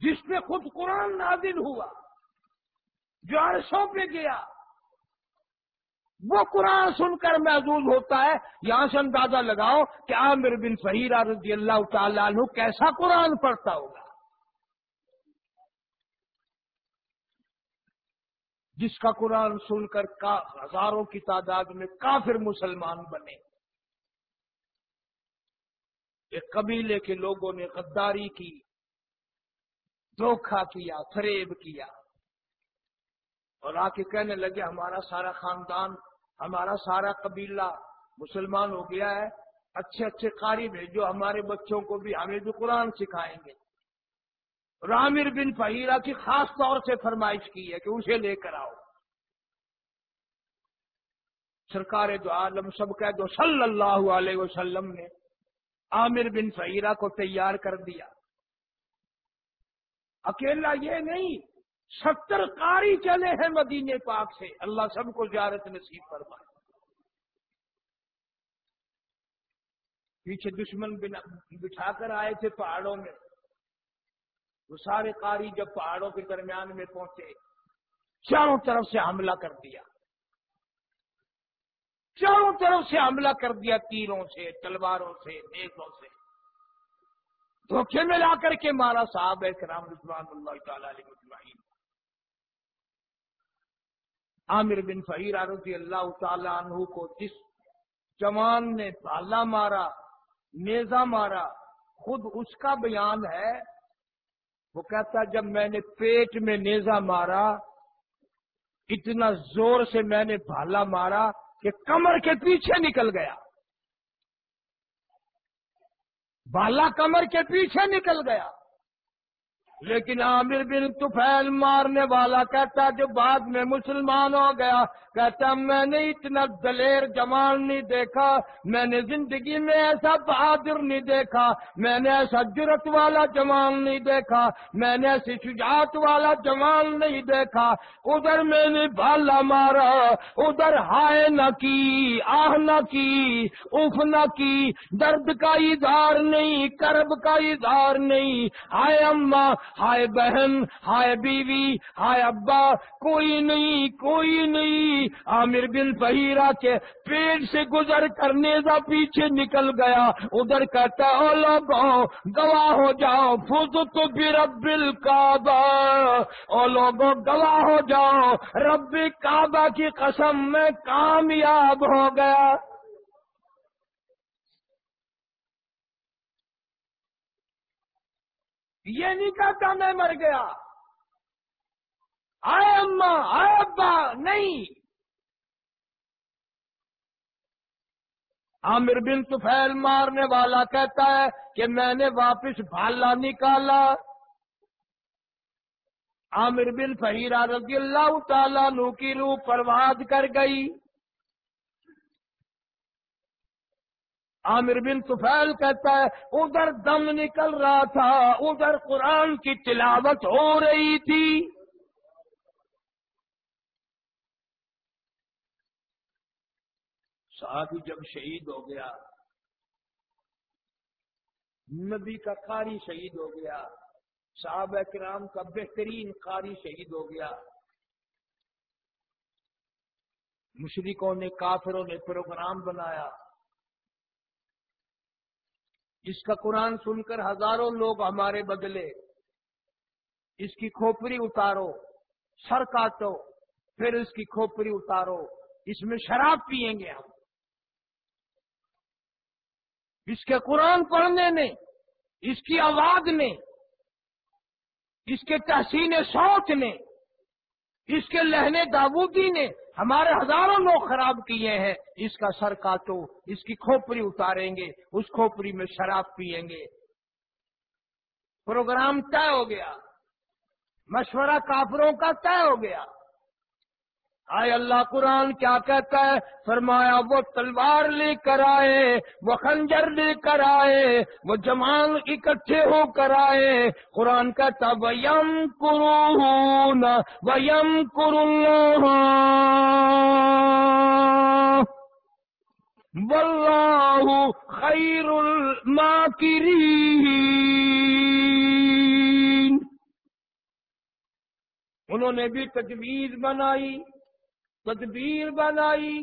جس پہ خود قرآن نازل ہوا، جو عرصوں پہ گیا، وہ قرآن سن کر محدود ہوتا ہے۔ یہاں سے اندازہ لگاؤ کہ عامر بن فہیرہ رضی اللہ تعالیٰ عنہ کیسا قرآن پڑھتا ہوگا۔ جس کا قرآن سن کر ہزاروں کی تعداد میں کافر مسلمان بنے۔ ایک قبیلے کے لوگوں نے غداری کی دھوکھا کیا، فریب کیا۔ اور آ کے کہنے لگے، ہمارا سارا خاندان، ہمارا سارا قبیلہ مسلمان ہو گیا ہے۔ اچھے اچھے قاری بھیجو، ہمارے بچوں کو بھی، ہمیں بھی قرآن سکھائیں گے۔ رامر بن فہیرہ کی خاص طور سے فرمائش کی ہے کہ اسے لے کر آؤ۔ سرکار دو عالم سب کہہ دو، صلی اللہ علیہ وسلم نے عامر بن فہیرہ کو تیار کر دیا۔ اکیلا یہ نہیں، ستر کاری چلے ہیں مدینے پاک سے۔ اللہ سب کو زیارت نصیب فرمائے۔ پیچھے دشمن بٹھا کر آئے تھے پہاڑوں میں۔ وہ سارے قاری جب پہاڑوں کے درمیان میں پہنچے، چاروں طرف سے حملہ کر دیا۔ چاروں طرف سے حملہ کر دیا، تیروں سے، تلواروں سے نیزوں سے۔ دھوکے میں لا کر کے مارا صاحب کرام رضوان اللہ تعالی علیہ عامر بن فہیر رضی اللہ تعالی عنہ کو جس جوان نے پالا مارا نیزا مارا، خود اس کا بیان ہے۔ وہ کہتا جب میں نے پیٹ میں نیزا مارا، اتنا زور سے میں نے بھالا مارا کہ کمر کے پیچھے نکل گیا۔ بالا کمر کے پیچھے نکل گیا۔ لیکن عامر بن توفیل مارنے والا کہتا جو بعد میں مسلمان ہو گیا، کہتا میں نے اتنا دلیر جمال نہیں دیکھا، میں نے زندگی میں ایسا بہادر نہیں دیکھا، میں نے ایسا جرت والا جمال نہیں دیکھا، میں نے ایسی شجاعت والا جمال نہیں دیکھا۔ ادھر میں نے بالا مارا، ادھر ہائے نہ کی، آہ نہ کی اف نہ کی، درد کا اظہار نہیں، کرب کا اظہار نہیں۔ ہائے اماں ہائے بہن، ہائے بیوی، ہائے ابا، کوئی نہیں کوئی نہیں۔ عامر بن بہیرا کے پیٹ سے گزر کرنے کا پیچھے نکل گیا۔ ادھر کہتا، او لوگوں گواہ ہو جاؤ، فوز تو بھی رب کعبہ او لوگوں، گواہ ہو جاؤ، رب کعبہ کی قسم میں کامیاب ہو گیا۔ یہ نہیں کہتا میں مر گیا۔ آئے اما آئے ابا، نہیں۔ عامر بن توفیل مارنے والا کہتا ہے کہ میں نے واپس بھالا نکالا۔ عامر بن فہیرہ رضی اللہ تعالیٰ نو کی روح پرواز کر گئی۔ عامر بن سفیل کہتا ہے، ادھر دم نکل رہا تھا، ادھر قرآن کی تلاوت ہو رہی تھی۔ ساتھ جب شہید ہو گیا، نبی کا قاری شہید ہو گیا صاحب کرام کا بہترین قاری شہید ہو گیا۔ مشرقوں نے، کافروں نے پروگرام بنایا۔ اس کا قرآن سن کر ہزاروں لوگ ہمارے بدلے، اس کی کھوپڑی اتارو، سر کاٹو، پھر اس کی کھوپڑی اتارو، اس میں شراب پیئیں گے ہم۔ اس کے قرآن پڑھنے نے اس کی آواز نے اس کے تحسین سوچ نے اس کے لہنے داودی نے ہمارے ہزاروں لوگ خراب کیے ہیں، اس کا سر کاٹو، اس کی کھوپڑی اتاریں گے، اس کھوپڑی میں شراب پیئیں گے۔ پروگرام طے ہو گیا، مشورہ کافروں کا طے ہو گیا۔ آئے اللہ قرآن کیا کہتا ہے؟ فرمایا، وہ تلوار لے کر آئے، وہ خنجر لے کر آئے، وہ جمان اکٹھے ہو کر آئے۔ قرآن کہتا ویم کرون ویم کرون واللہ خیر الماکرین انہوں نے بھی تجویز بنائی۔ تدبیر بنائی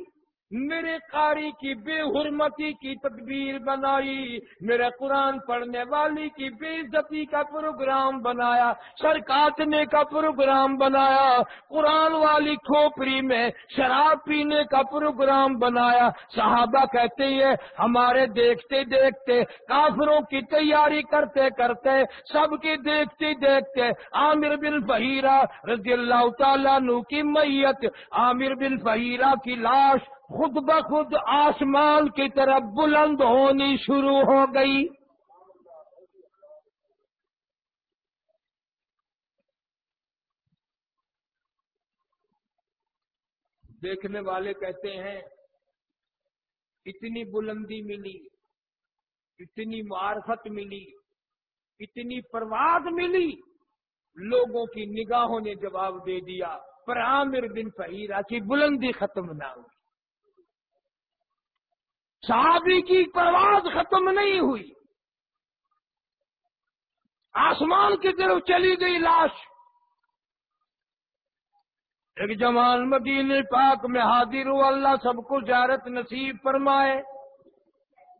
میرے قاری کی بے حرمتی کی تدبیر بنائی، میرے قرآن پڑھنے والی کی بے عزتی کا پروگرام بنایا، سر کاٹنے کا پروگرام بنایا، قرآن والی کھوپڑی میں شراب پینے کا پروگرام بنایا۔ صحابہ کہتے ہیں، ہمارے دیکھتے دیکھتے، کافروں کی تیاری کرتے کرتے، سب کی دیکھتے دیکھتے، عامر بن فہیرہ رضی اللہ تعالیٰ نو کی میت، عامر بن فہیرہ کی لاش خود بخود آسمان کی طرف بلند ہونی شروع ہو گئی۔ دیکھنے والے کہتے ہیں، اتنی بلندی ملی، اتنی معرفت ملی، اتنی پرواز ملی۔ لوگوں کی نگاہوں نے جواب دے دیا، پر عامر بن فہیرہ کی بلندی ختم نہ ہوئی۔ صحابی کی پرواز ختم نہیں ہوئی۔ آسمان کی طرف چلی گئی لاش۔ ایک جوان مدین پاک میں حاضر ہوا، اللہ سب کو زیارت نصیب فرمائے۔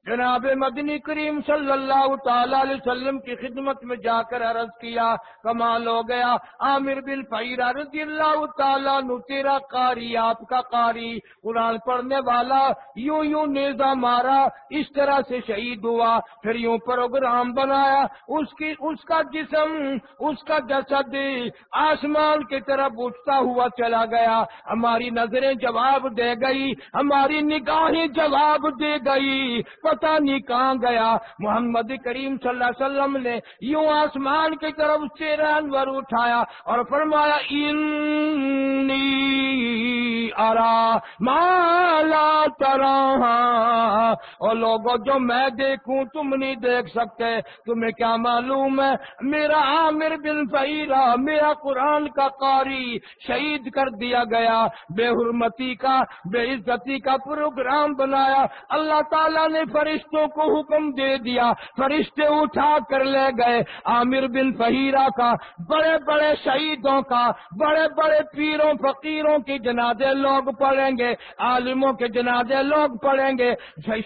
جناب مدنی کریم صلی اللہ تعالی علیہ وسلم کی خدمت میں جا کر عرض کیا، کمال ہو گیا۔ عامر بن فیرا رضی اللہ تعالیٰ نو تیرا قاری، آپ کا قاری۔ قرآن پڑھنے والا یوں یوں نیزا مارا، اس طرح سے شہید ہوا۔ پھر یوں پروگرام بنایا، اس کی، اس کا جسم، اس کا جسد آسمان کی طرف اٹھتا ہوا چلا گیا۔ ہماری نظریں جواب دے گئی، ہماری نگاہیں جواب دے گئی۔ پتا نہیں کہاں گیا۔ محمد کریم صلی اللہ علیہ وسلم نے یوں آسمان کی طرف چہرہ انور اٹھایا اور فرمایا، انی ارا مالا ترا ہاں۔ اور لوگوں، جو میں دیکھوں، تم نہیں دیکھ سکتے۔ تمہیں کیا معلوم ہے؟ میرا عامر بن فیرا میرا قرآن کا قاری شہید کر دیا گیا۔ بے حرمتی کا، بے عزتی کا پروگرام بنایا۔ اللہ تعالیٰ نے فرشتوں کو حکم دے دیا۔ فرشتے اٹھا کر لے گئے۔ عامر بن فہیرہ کا، بڑے بڑے شہیدوں کا، بڑے بڑے پیروں، فقیروں کی جنازے لوگ پڑھیں گے۔ عالموں کے جنازے لوگ پڑھیں گے۔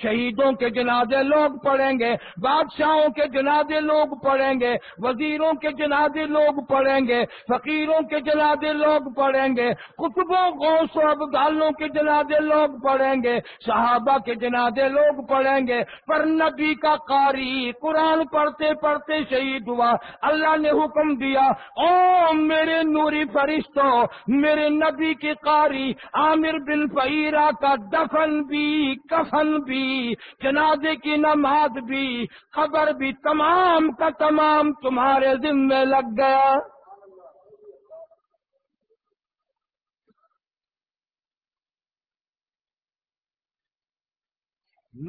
شہیدوں کے جنازے لوگ پڑھیں گے۔ بادشاہوں کے جنازے لوگ پڑھیں گے۔ وزیروں کے جنازے لوگ پڑھیں گے۔ فقیروں کے جنازے لوگ پڑھیں گے۔ کتبوں غوث و ابدالوں کے جنازے لوگ پڑھیں گے۔ صحابہ کے جنازے لوگ پڑھیں گے پر نبی کا قاری قرآن پڑھتے پڑھتے شہید ہوا۔ اللہ نے حکم دیا، او میرے نوری فرشتوں میرے نبی کے قاری، عامر بن فیرا کا دفن بھی، کفن بھی، جنازے کی نماز بھی، خبر بھی تمام کا تمام تمہارے ذمے لگ گیا۔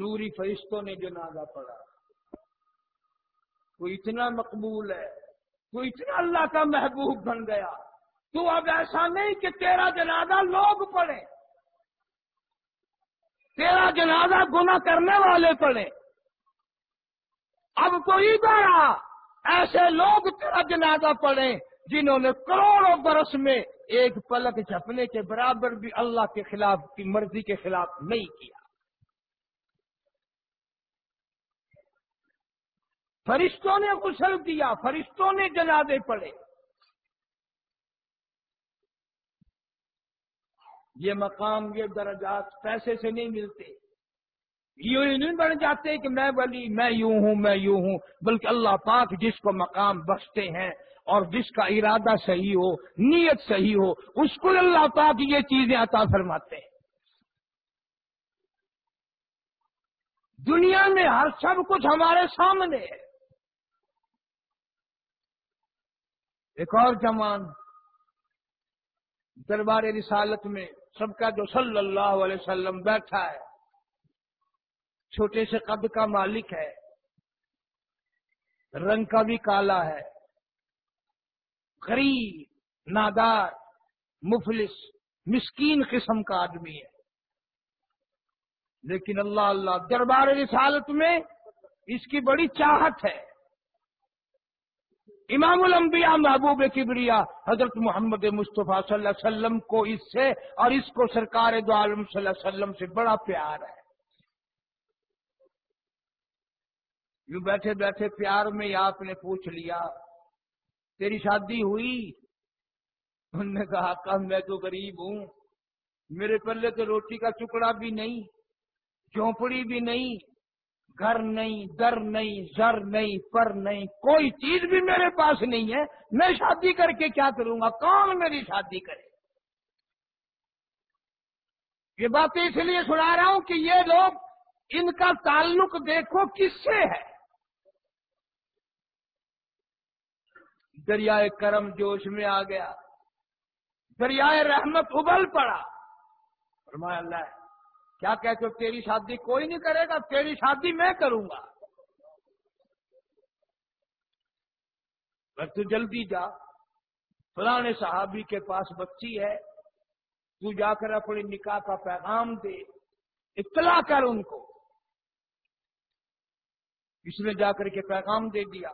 نوری فرشتوں نے جنازہ پڑھا۔ کوئی اتنا مقبول ہے، کوئی اتنا اللہ کا محبوب بن گیا۔ تو اب ایسا نہیں کہ تیرا جنازہ لوگ پڑھے تیرا جنازہ گنا کرنے والے پڑھے اب کوئی بڑا ایسے لوگ تیرا جنازہ پڑھے جنہوں نے کروڑوں برس میں ایک پلک جھپنے کے برابر بھی اللہ کے خلاف، کی مرضی کے خلاف نہیں کیا۔ فرشتوں نے غسل کیا، فرشتوں نے جنازے پڑے یہ مقام، یہ درجات پیسے سے نہیں ملتے۔ یوں نہیں بن جاتے کہ میں ولی، میں یوں ہوں، میں یوں ہوں، بلکہ اللہ پاک جس کو مقام بخشتے ہیں اور جس کا ارادہ صحیح ہو، نیت صحیح ہو، اس کو اللہ پاک یہ چیزیں عطا فرماتے ہیں۔ دنیا میں ہر سب کچھ ہمارے سامنے ہے۔ ایک اور جوان دربار رسالت میں سب کا جو صلی اللہ علیہ وسلم بیٹھا ہے، چھوٹے سے قد کا مالک ہے، رنگ کا بھی کالا ہے، غریب، نادار، مفلس، مسکین قسم کا آدمی ہے۔ لیکن اللہ اللہ، دربار رسالت میں اس کی بڑی چاہت ہے۔ امام الانبیاء محبوب کبریا حضرت محمد مصطفیٰ صلی اللہ علیہ وسلم کو اس سے اور اس کو سرکار دو عالم صلی اللہ علیہ وسلم سے بڑا پیار ہے۔ یوں بیٹھے بیٹھے پیار میں آپ نے پوچھ لیا، تیری شادی ہوئی؟ انہوں نے کہا کہ میں تو غریب ہوں، میرے پلے تو روٹی کا ٹکڑا بھی نہیں چونپڑی بھی نہیں گھر نہیں، در نہیں، زر نہیں، پر نہیں، کوئی چیز بھی میرے پاس نہیں ہے، میں شادی کر کے کیا کروں گا؟ کون میری شادی کرے؟ یہ باتیں اس لیے سنا رہا ہوں کہ یہ لوگ ان کا تعلق دیکھو کس سے ہے۔ دریائے کرم جوش میں آ گیا، دریائے رحمت ابل پڑا۔ فرمایا اللہ کیا کہتے ہو تیری شادی کوئی نہیں کرے گا، تیری شادی میں کروں گا۔ تو جلدی جا فلانے صحابی کے پاس بچی ہے، تو جا کر اپنی نکاح کا پیغام دے، اطلاع کر ان کو۔ اس نے جا کر کے پیغام دے دیا۔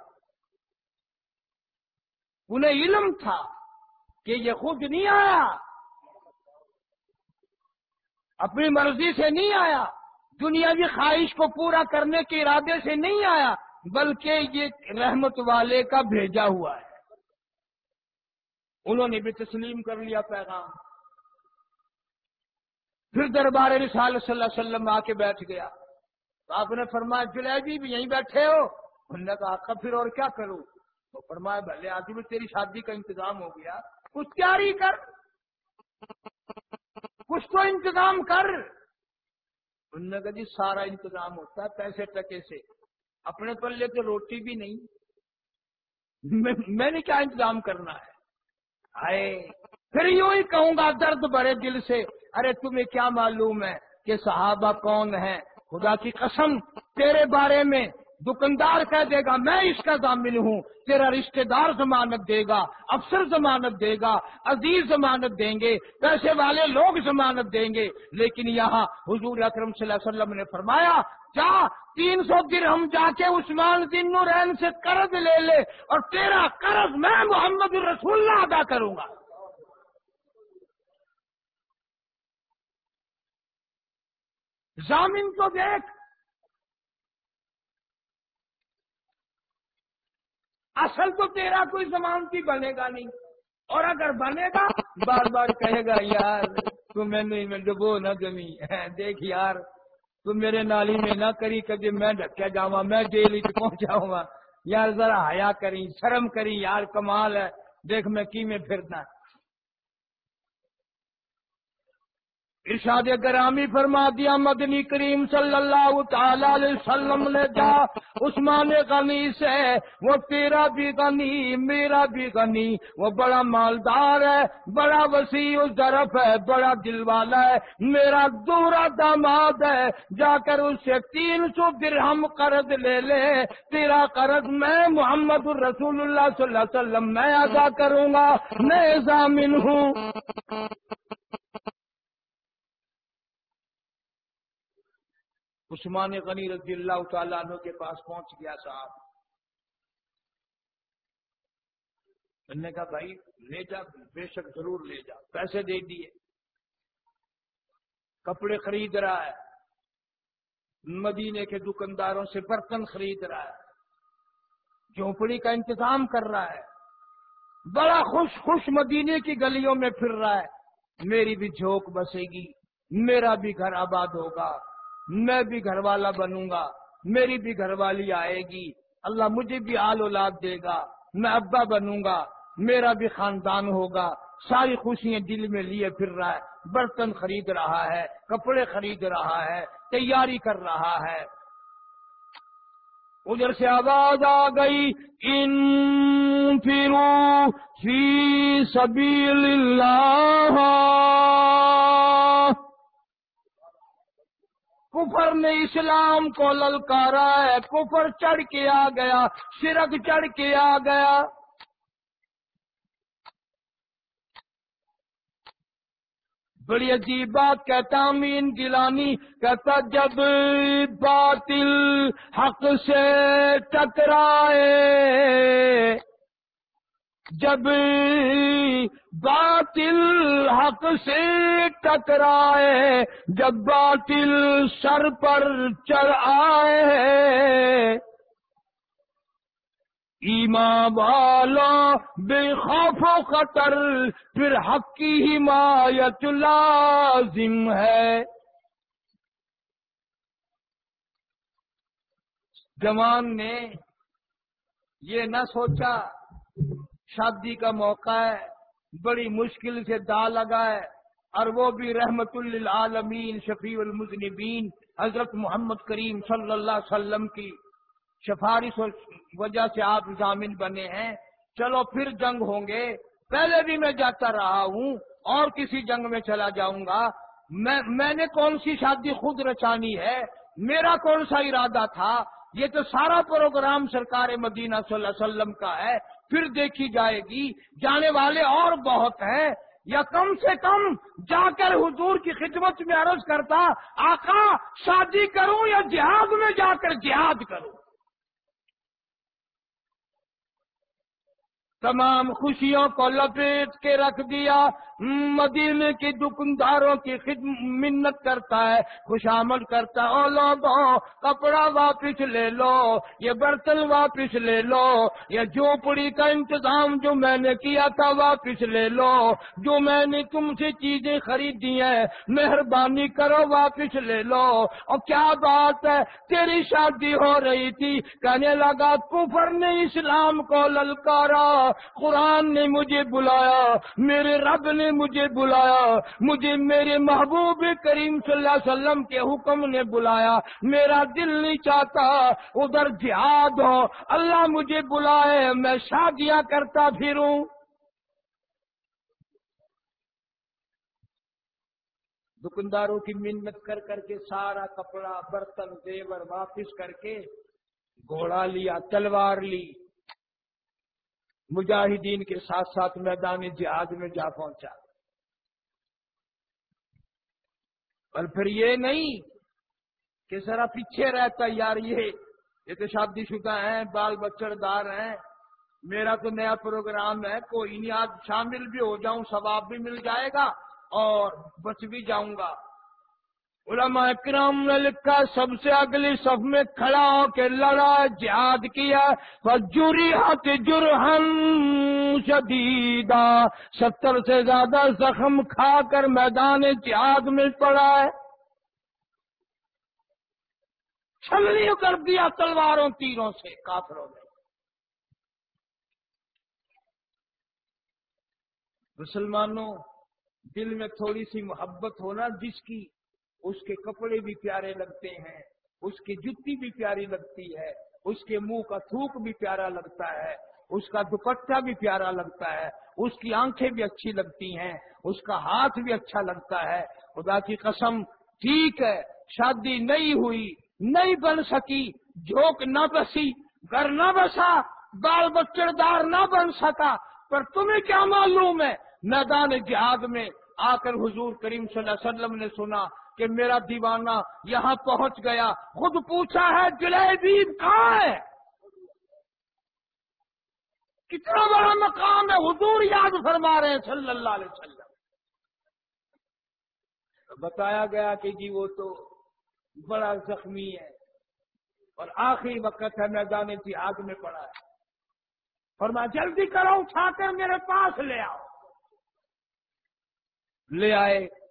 انہیں علم تھا کہ یہ خود نہیں آیا۔ اپنی مرضی سے نہیں آیا، دنیاوی خواہش کو پورا کرنے کے ارادے سے نہیں آیا، بلکہ یہ رحمت والے کا بھیجا ہوا ہے۔ انہوں نے بھی تسلیم کر لیا پیغام۔ پھر دربار رسال صلی اللہ علیہ وسلم آ کے بیٹھ گیا۔ تو آپ نے فرمایا، جلیبی بھی یہیں بیٹھے ہو۔ انہوں نے کہا پھر اور کیا کروں؟ تو فرمایا، بھلے آج بھی تیری شادی کا انتظام ہو گیا۔ کچھ تیاری کر۔ کچھ تو انتظام کر۔ انہوں نے کہا جی سارا انتظام ہوتا ہے پیسے ٹکے سے۔ اپنے پلے تو روٹی بھی نہیں۔ میں نے کیا انتظام کرنا ہے؟ آئے، پھر یوں ہی کہوں گا درد بڑے دل سے۔ ارے تمہیں کیا معلوم ہے کہ صحابہ کون ہے خدا کی قسم، تیرے بارے میں دکاندار کہہ دے گا، میں اس کا ضامن ہوں، تیرا رشتہ دار ضمانت دے گا، افسر ضمانت دے گا، عزیز ضمانت دیں گے، پیسے والے لوگ ضمانت دیں گے۔ لیکن یہاں حضور اکرم صلی اللہ علیہ وسلم نے فرمایا، جا، تین سو دن ہم جا کے عثمان دن رین سے قرض لے لے اور تیرا قرض میں محمد الرسول اللہ ادا کروں گا۔ ضامن کو دیکھ اصل تو تیرا کوئی ضمانتی بنے گا نہیں۔ اور اگر بنے گا، بار بار کہے گا، یار تم میں ڈبو نہ جمی۔ ہاں، دیکھ یار تم میرے نالی میں نہ کری، کبھی میں ڈھکیا جاؤں، میں جیل پہنچاؤں۔ گا یار، ذرا حیا کری، شرم کری، یار، کمال ہے۔ دیکھ میں کی میں پھرنا ارشاد گرامی فرما دیا، مدنی کریم صلی اللہ تعالی علیہ وسلم نے جا، عثمان غنی سے، وہ تیرا بھی غنی، میرا بھی غنی، وہ بڑا مالدار ہے، بڑا وسیع ظرف ہے، بڑا دل والا ہے، میرا دورا داماد ہے، جا کر اس سے تین سو درہم قرض لے لے، تیرا قرض میں محمد الرسول اللہ صلی اللہ علیہ وسلم، میں ادا کروں گا، میں ضامن ہوں۔ عثمان غنی رضی اللہ تعالیٰ عنہ کے پاس پہنچ گیا صاحب۔ نے کہا بھائی لے جا، بے شک ضرور لے جا۔ پیسے دے دیے۔ کپڑے خرید رہا ہے۔ مدینے کے دکانداروں سے برتن خرید رہا ہے۔ جھونپڑی کا انتظام کر رہا ہے۔ بڑا خوش خوش مدینے کی گلیوں میں پھر رہا ہے۔ میری بھی جھوک بسے گی، میرا بھی گھر آباد ہوگا۔ میں بھی گھر والا بنوں گا، میری بھی گھر والی آئے گی۔ اللہ مجھے بھی آل اولاد دے گا، میں ابا بنوں گا، میرا بھی خاندان ہوگا۔ ساری خوشیاں دل میں لیے پھر رہا ہے، برتن خرید رہا ہے، کپڑے خرید رہا ہے، تیاری کر رہا ہے۔ ادھر سے آواز آ گئی، ان فی سبیل اللہ۔ کفر نے اسلام کو للکارا ہے۔ کفر چڑھ کے آ گیا، شرک چڑھ کے آ گیا۔ بڑی عجیب بات کہتا امین گیلانی، کہتا جب باطل حق سے ٹکرائے۔ جب باطل حق سے ٹکرائے، جب باطل سر پر چڑھ آئے ایما والا بے خوف و خطر پھر حق کی حمایت لازم ہے۔ جوان نے یہ نہ سوچا شادی کا موقع ہے، بڑی مشکل سے دا لگا ہے، اور وہ بھی رحمت للعالمین، شفیع المذنبین، حضرت محمد کریم صلی اللہ علیہ وسلم کی سفارش وجہ سے آپ ضامن بنے ہیں۔ چلو پھر جنگ ہوں گے۔ پہلے بھی میں جاتا رہا ہوں، اور کسی جنگ میں چلا جاؤں گا۔ میں میں نے کون سی شادی خود رچانی ہے؟ میرا کون سا ارادہ تھا؟ یہ تو سارا پروگرام سرکار مدینہ صلی اللہ علیہ وسلم کا ہے۔ پھر دیکھی جائے گی۔ جانے والے اور بہت ہیں۔ یا کم سے کم جا کر حضور کی خدمت میں عرض کرتا، آقا شادی کروں یا جہاد میں جا کر جہاد کروں؟ تمام خوشیوں کو لپیٹ کے رکھ دیا۔ مدینے کے دکانداروں کی خدمت منت کرتا ہے خوشامد کرتا ہے۔ او لوگوں کپڑا واپس لے لو، یہ برتن واپس لے لو، یہ جھوپڑی کا انتظام جو میں نے کیا تھا واپس لے لو۔ جو میں نے تم سے چیزیں خریدی ہیں، مہربانی کرو واپس لے لو۔ اور کیا بات ہے، تیری شادی ہو رہی تھی، کہنے لگا، کفر نے اسلام کو للکارا۔ قرآن نے مجھے بلایا، میرے رب نے مجھے بلایا، مجھے میرے محبوب کریم صلی اللہ علیہ وسلم کے حکم نے بلایا۔ میرا دل نہیں چاہتا ادھر جہاد ہو، اللہ مجھے بلائے، میں شادیاں کرتا پھروں۔ دکانداروں کی محنت کر کر کے سارا کپڑا، برتن، زیور واپس کر کے گھوڑا لیا، تلوار لی۔ مجاہدین کے ساتھ ساتھ میدان جہاد میں جا پہنچا۔ اور پھر یہ نہیں کہ ذرا پیچھے رہتا یار یہ یہ تو شادی شدہ ہیں، بال بچر دار ہیں، میرا تو نیا پروگرام ہے، کوئی نہیں، آج شامل بھی ہو جاؤں، ثواب بھی مل جائے گا اور بچ بھی جاؤں گا۔ علماء اکرام نے لکھا سب سے اگلی صف میں کھڑا ہو کے لڑا جہاد کیا جری ہاتھ جرہم شدیدہ ستر سے زیادہ زخم کھا کر میدان جہاد میں پڑا ہے۔ چھلنی کر دیا تلواروں تیروں سے کافروں نے۔ مسلمانوں، دل میں تھوڑی سی محبت ہونا جس کی اس کے کپڑے بھی پیارے لگتے ہیں، اس کی جتی بھی پیاری لگتی ہے، اس کے منہ کا تھوک بھی پیارا لگتا ہے، اس کا دوپٹہ بھی پیارا لگتا ہے، اس کی آنکھیں بھی اچھی لگتی ہیں، اس کا ہاتھ بھی اچھا لگتا ہے۔ خدا کی قسم، ٹھیک ہے، شادی نہیں ہوئی، نہیں بن سکی جھوک نہ بسی، گھر نہ بسا، بال بچڑ دار نہ بن سکا، پر تمہیں کیا معلوم ہے؟ میدان جہاد میں آ کر حضور کریم صلی اللہ علیہ وسلم نے سنا کہ میرا دیوانہ یہاں پہنچ گیا۔ خود پوچھا ہے، جلیبیب کہاں ہے؟ کتنا بڑا مقام ہے، حضور یاد فرما رہے ہیں صلی اللہ علیہ وسلم۔ بتایا گیا کہ جی وہ تو بڑا زخمی ہے اور آخری وقت ہے، میدان کی آگ میں پڑا ہے۔ اور میں جلدی کرو، اٹھا کر میرے پاس لے آؤ۔ لے آئے۔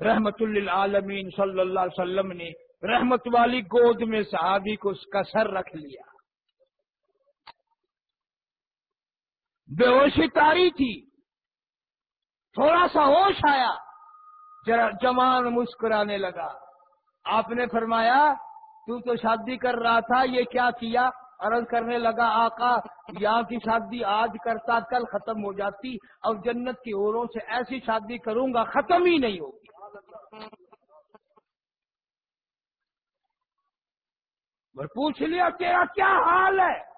رحمت للعالمین صلی اللہ علیہ وسلم نے رحمت والی گود میں صحابی کو اس کا سر رکھ لیا۔ بے ہوشی تاری تھی۔ تھوڑا سا ہوش آیا۔ جمان مسکرانے لگا۔ آپ نے فرمایا، تو تو شادی کر رہا تھا، یہ کیا کیا؟ عرض کرنے لگا، آقا، یہاں کی شادی آج کرتا، کل ختم ہو جاتی، اور جنت کی اوروں سے ایسی شادی کروں گا، ختم ہی نہیں ہوگی۔ پوچھ لیا تیرا کیا حال ہے؟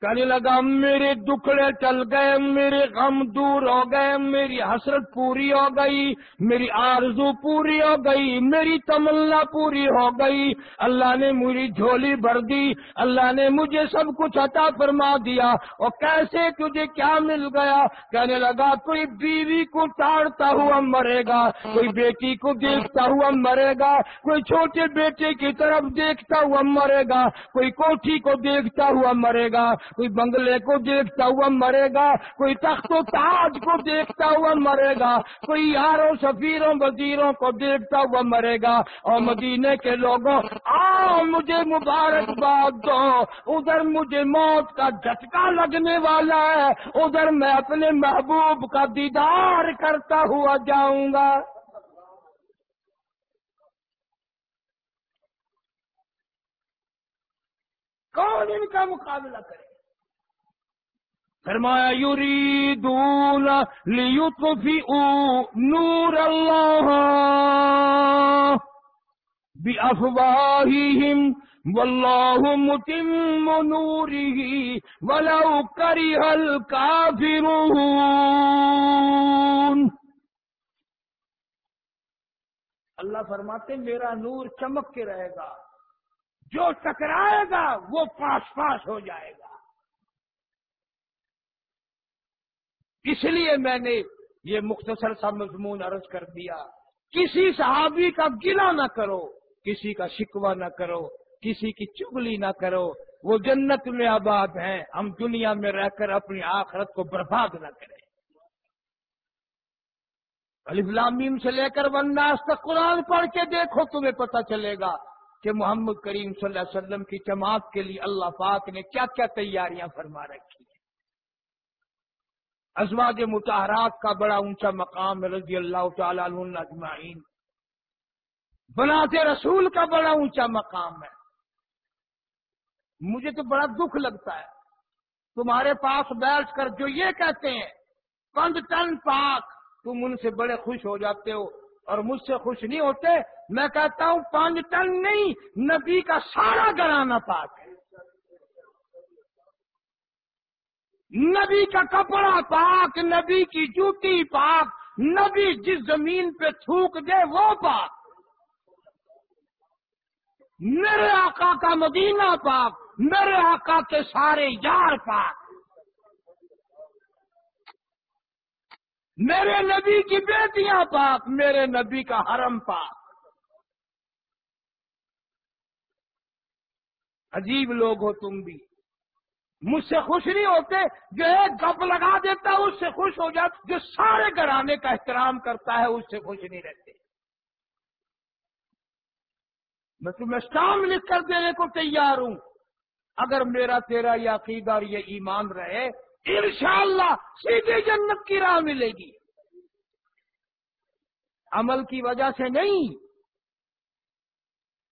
کہنے لگا، میرے دکھڑے چل گئے، میرے غم دور ہو گئے، میری حسرت پوری ہو گئی، میری آرزو پوری ہو گئی، میری تمنا پوری ہو گئی۔ اللہ نے میری جھولی بھر دی، اللہ نے مجھے سب کچھ عطا فرما دیا۔ اور کیسے تجھے کیا مل گیا؟ کہنے لگا، کوئی بیوی کو تاڑتا ہوا مرے گا، کوئی بیٹی کو دیکھتا ہوا مرے گا، کوئی چھوٹے بیٹے کی طرف دیکھتا ہوا مرے گا، کوئی کوٹھی کو دیکھتا ہوا مرے گا۔ کوئی بنگلے کو دیکھتا ہوا مرے گا، کوئی تخت و تاج کو دیکھتا ہوا مرے گا، کوئی یاروں، سفیروں، وزیروں کو دیکھتا ہوا مرے گا۔ اور مدینے کے لوگوں آ مجھے مبارکباد دو۔ ادھر مجھے موت کا جھٹکا لگنے والا ہے۔ ادھر میں اپنے محبوب کا دیدار کرتا ہوا جاؤں گا۔ کون ان کا مقابلہ کرے؟ فرمایا یوری دون نور اللہ بھی افواہم واللہ متم نوری ولو کریہ الکافرون۔ اللہ فرماتے، میرا نور چمک کے رہے گا، جو ٹکرائے گا وہ پاس پاس ہو جائے گا۔ اس لیے میں نے یہ مختصر سا مضمون عرض کر دیا۔ کسی صحابی کا گلا نہ کرو، کسی کا شکوہ نہ کرو، کسی کی چگلی نہ کرو۔ وہ جنت میں آباد ہیں، ہم دنیا میں رہ کر اپنی آخرت کو برباد نہ کریں۔ الفلامیم سے لے کر وناس تک قرآن پڑھ کے دیکھو، تمہیں پتہ چلے گا کہ محمد کریم صلی اللہ علیہ وسلم کی جماعت کے لیے اللہ پاک نے کیا کیا تیاریاں فرما رکھی۔ ہیں ازواج متحرات کا بڑا اونچا مقام رضی اللہ تعالیٰ اجمعین۔ بناتے رسول کا بڑا اونچا مقام ہے۔ مجھے تو بڑا دکھ لگتا ہے۔ تمہارے پاس بیٹھ کر جو یہ کہتے ہیں پند ٹن پاک تم ان سے بڑے خوش ہو جاتے ہو۔ اور مجھ سے خوش نہیں ہوتے، میں کہتا ہوں، پانچ ٹن نہیں، نبی کا سارا گرانا پاک ہے نبی کا کپڑا پاک، نبی کی جوتی پاک، نبی جس زمین پہ تھوک دے وہ پاک۔ میرے آقا کا مدینہ پاک، میرے آقا کے سارے یار پاک۔ میرے نبی کی بیٹیاں پاک، میرے نبی کا حرم پاک۔ عجیب لوگ ہو تم بھی۔ مجھ سے خوش نہیں ہوتے، جو ایک گپ لگا دیتا ہے اس سے خوش ہو جاتا، جو سارے گھرانے کا احترام کرتا ہے، اس سے خوش نہیں رہتے۔ میں تمہیں شام لکھ کر دینے کو تیار ہوں۔ اگر میرا تیرا یہ عقیدہ اور یہ ایمان رہے، انشاءاللہ سیدھے جنت کی راہ ملے گی۔ عمل کی وجہ سے نہیں۔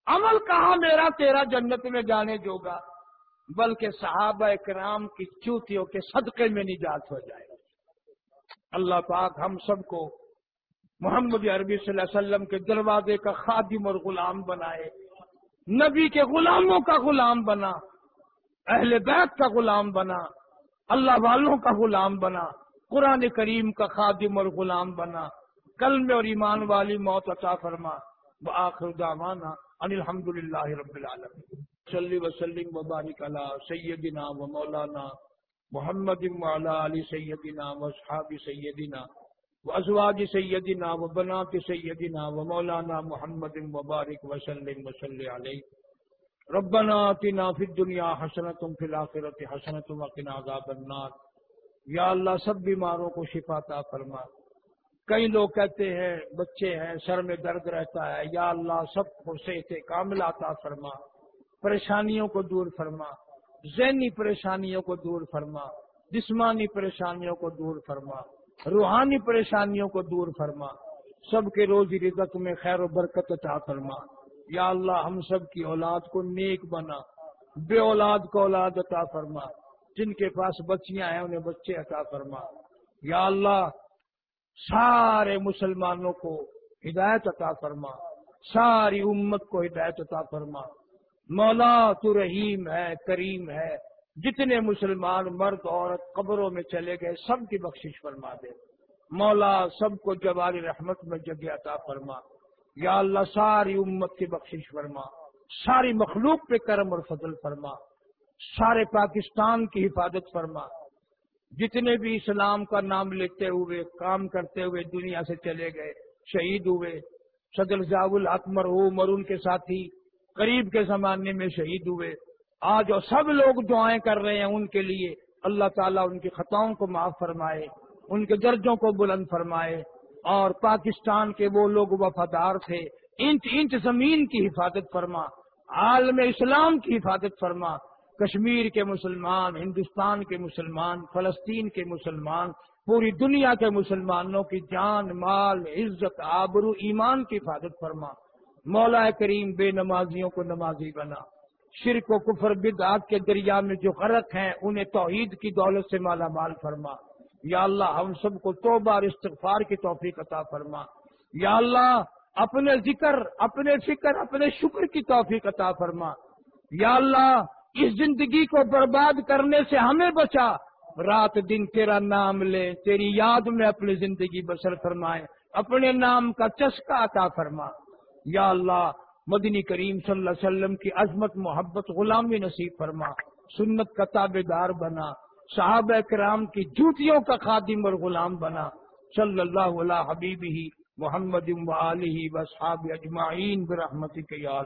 عمل کہاں میرا تیرا جنت میں جانے جوگا؟ بلکہ صحابہ کرام کی چوتیوں کے صدقے میں نجات ہو جائے۔ اللہ پاک ہم سب کو محمد عربی صلی اللہ علیہ وسلم کے دروازے کا خادم اور غلام بنائے، نبی کے غلاموں کا غلام بنا، اہل بیت کا غلام بنا، اللہ والوں کا غلام بنا، قرآن کریم کا خادم اور غلام بنا۔ کل میں اور ایمان والی موت عطا فرما۔ بآخر دعوانا ان الحمد للہ رب العالمین۔ صلی وسلم وبارک علی سیدنا و مولانا محمد وعلا علی سیدنا و اصحاب سیدنا و ازواج سیدنا و بنات سیدنا و مولانا محمد وبارک وسلم وسلم علیہ. ربنا آتنا فی الدنیا حسنت فی الاخرت حسنت وقنا عذاب النار. یا اللہ سب بیماروں کو شفا عطا فرما. کئی لوگ کہتے ہیں، بچے ہیں، سر میں درد رہتا ہے، یا اللہ سب کو صحت کامل عطا فرما. پریشانیوں کو دور فرما، ذہنی پریشانیوں کو دور فرما، جسمانی پریشانیوں کو دور فرما، روحانی پریشانیوں کو دور فرما، سب کے روزی رزق میں خیر و برکت عطا فرما۔ یا اللہ، ہم سب کی اولاد کو نیک بنا، بے اولاد کو اولاد عطا فرما، جن کے پاس بچیاں ہیں، انہیں بچے عطا فرما۔ یا اللہ، سارے مسلمانوں کو ہدایت عطا فرما، ساری امت کو ہدایت عطا فرما۔ مولا تو رحیم ہے، کریم ہے۔ جتنے مسلمان مرد، عورت قبروں میں چلے گئے، سب کی بخشش فرما دے۔ مولا سب کو جواری رحمت میں جگہ عطا فرما۔ یا اللہ، ساری امت کی بخشش فرما۔ ساری مخلوق پہ کرم اور فضل فرما۔ سارے پاکستان کی حفاظت فرما۔ جتنے بھی اسلام کا نام لیتے ہوئے، کام کرتے ہوئے دنیا سے چلے گئے، شہید ہوئے، صدر ضیاء الحکمر ہو مرون کے ساتھی قریب کے زمانے میں شہید ہوئے۔ آج اور سب لوگ دعائیں کر رہے ہیں ان کے لیے۔ اللہ تعالیٰ ان کی خطاؤں کو معاف فرمائے، ان کے درجوں کو بلند فرمائے۔ اور پاکستان کے وہ لوگ وفادار تھے۔ انچ انچ زمین کی حفاظت فرما، عالم اسلام کی حفاظت فرما۔ کشمیر کے مسلمان، ہندوستان کے مسلمان، فلسطین کے مسلمان، پوری دنیا کے مسلمانوں کی جان، مال، عزت، آبرو، ایمان کی حفاظت فرما۔ مولا کریم بے نمازیوں کو نمازی بنا۔ شرک و کفر بدعات کے دریا میں جو غرق ہیں، انہیں توحید کی دولت سے مالا مال فرما۔ یا اللہ، ہم سب کو تو بار استغفار کی توفیق عطا فرما۔ یا اللہ، اپنے ذکر، اپنے فکر، اپنے شکر کی توفیق عطا فرما۔ یا اللہ، اس زندگی کو برباد کرنے سے ہمیں بچا۔ رات دن تیرا نام لے، تیری یاد میں اپنی زندگی بسر فرمائے۔ اپنے نام کا چسکا عطا فرما۔ یا اللہ، مدنی کریم صلی اللہ علیہ وسلم کی عظمت، محبت، غلامی نصیب فرما، سنت کا تابے دار بنا، صحابہ کرام کی جوتیوں کا خادم اور غلام بنا، صلی اللہ علیہ حبیب ہی محمد و صحاب اجمعین برحمتی کے یار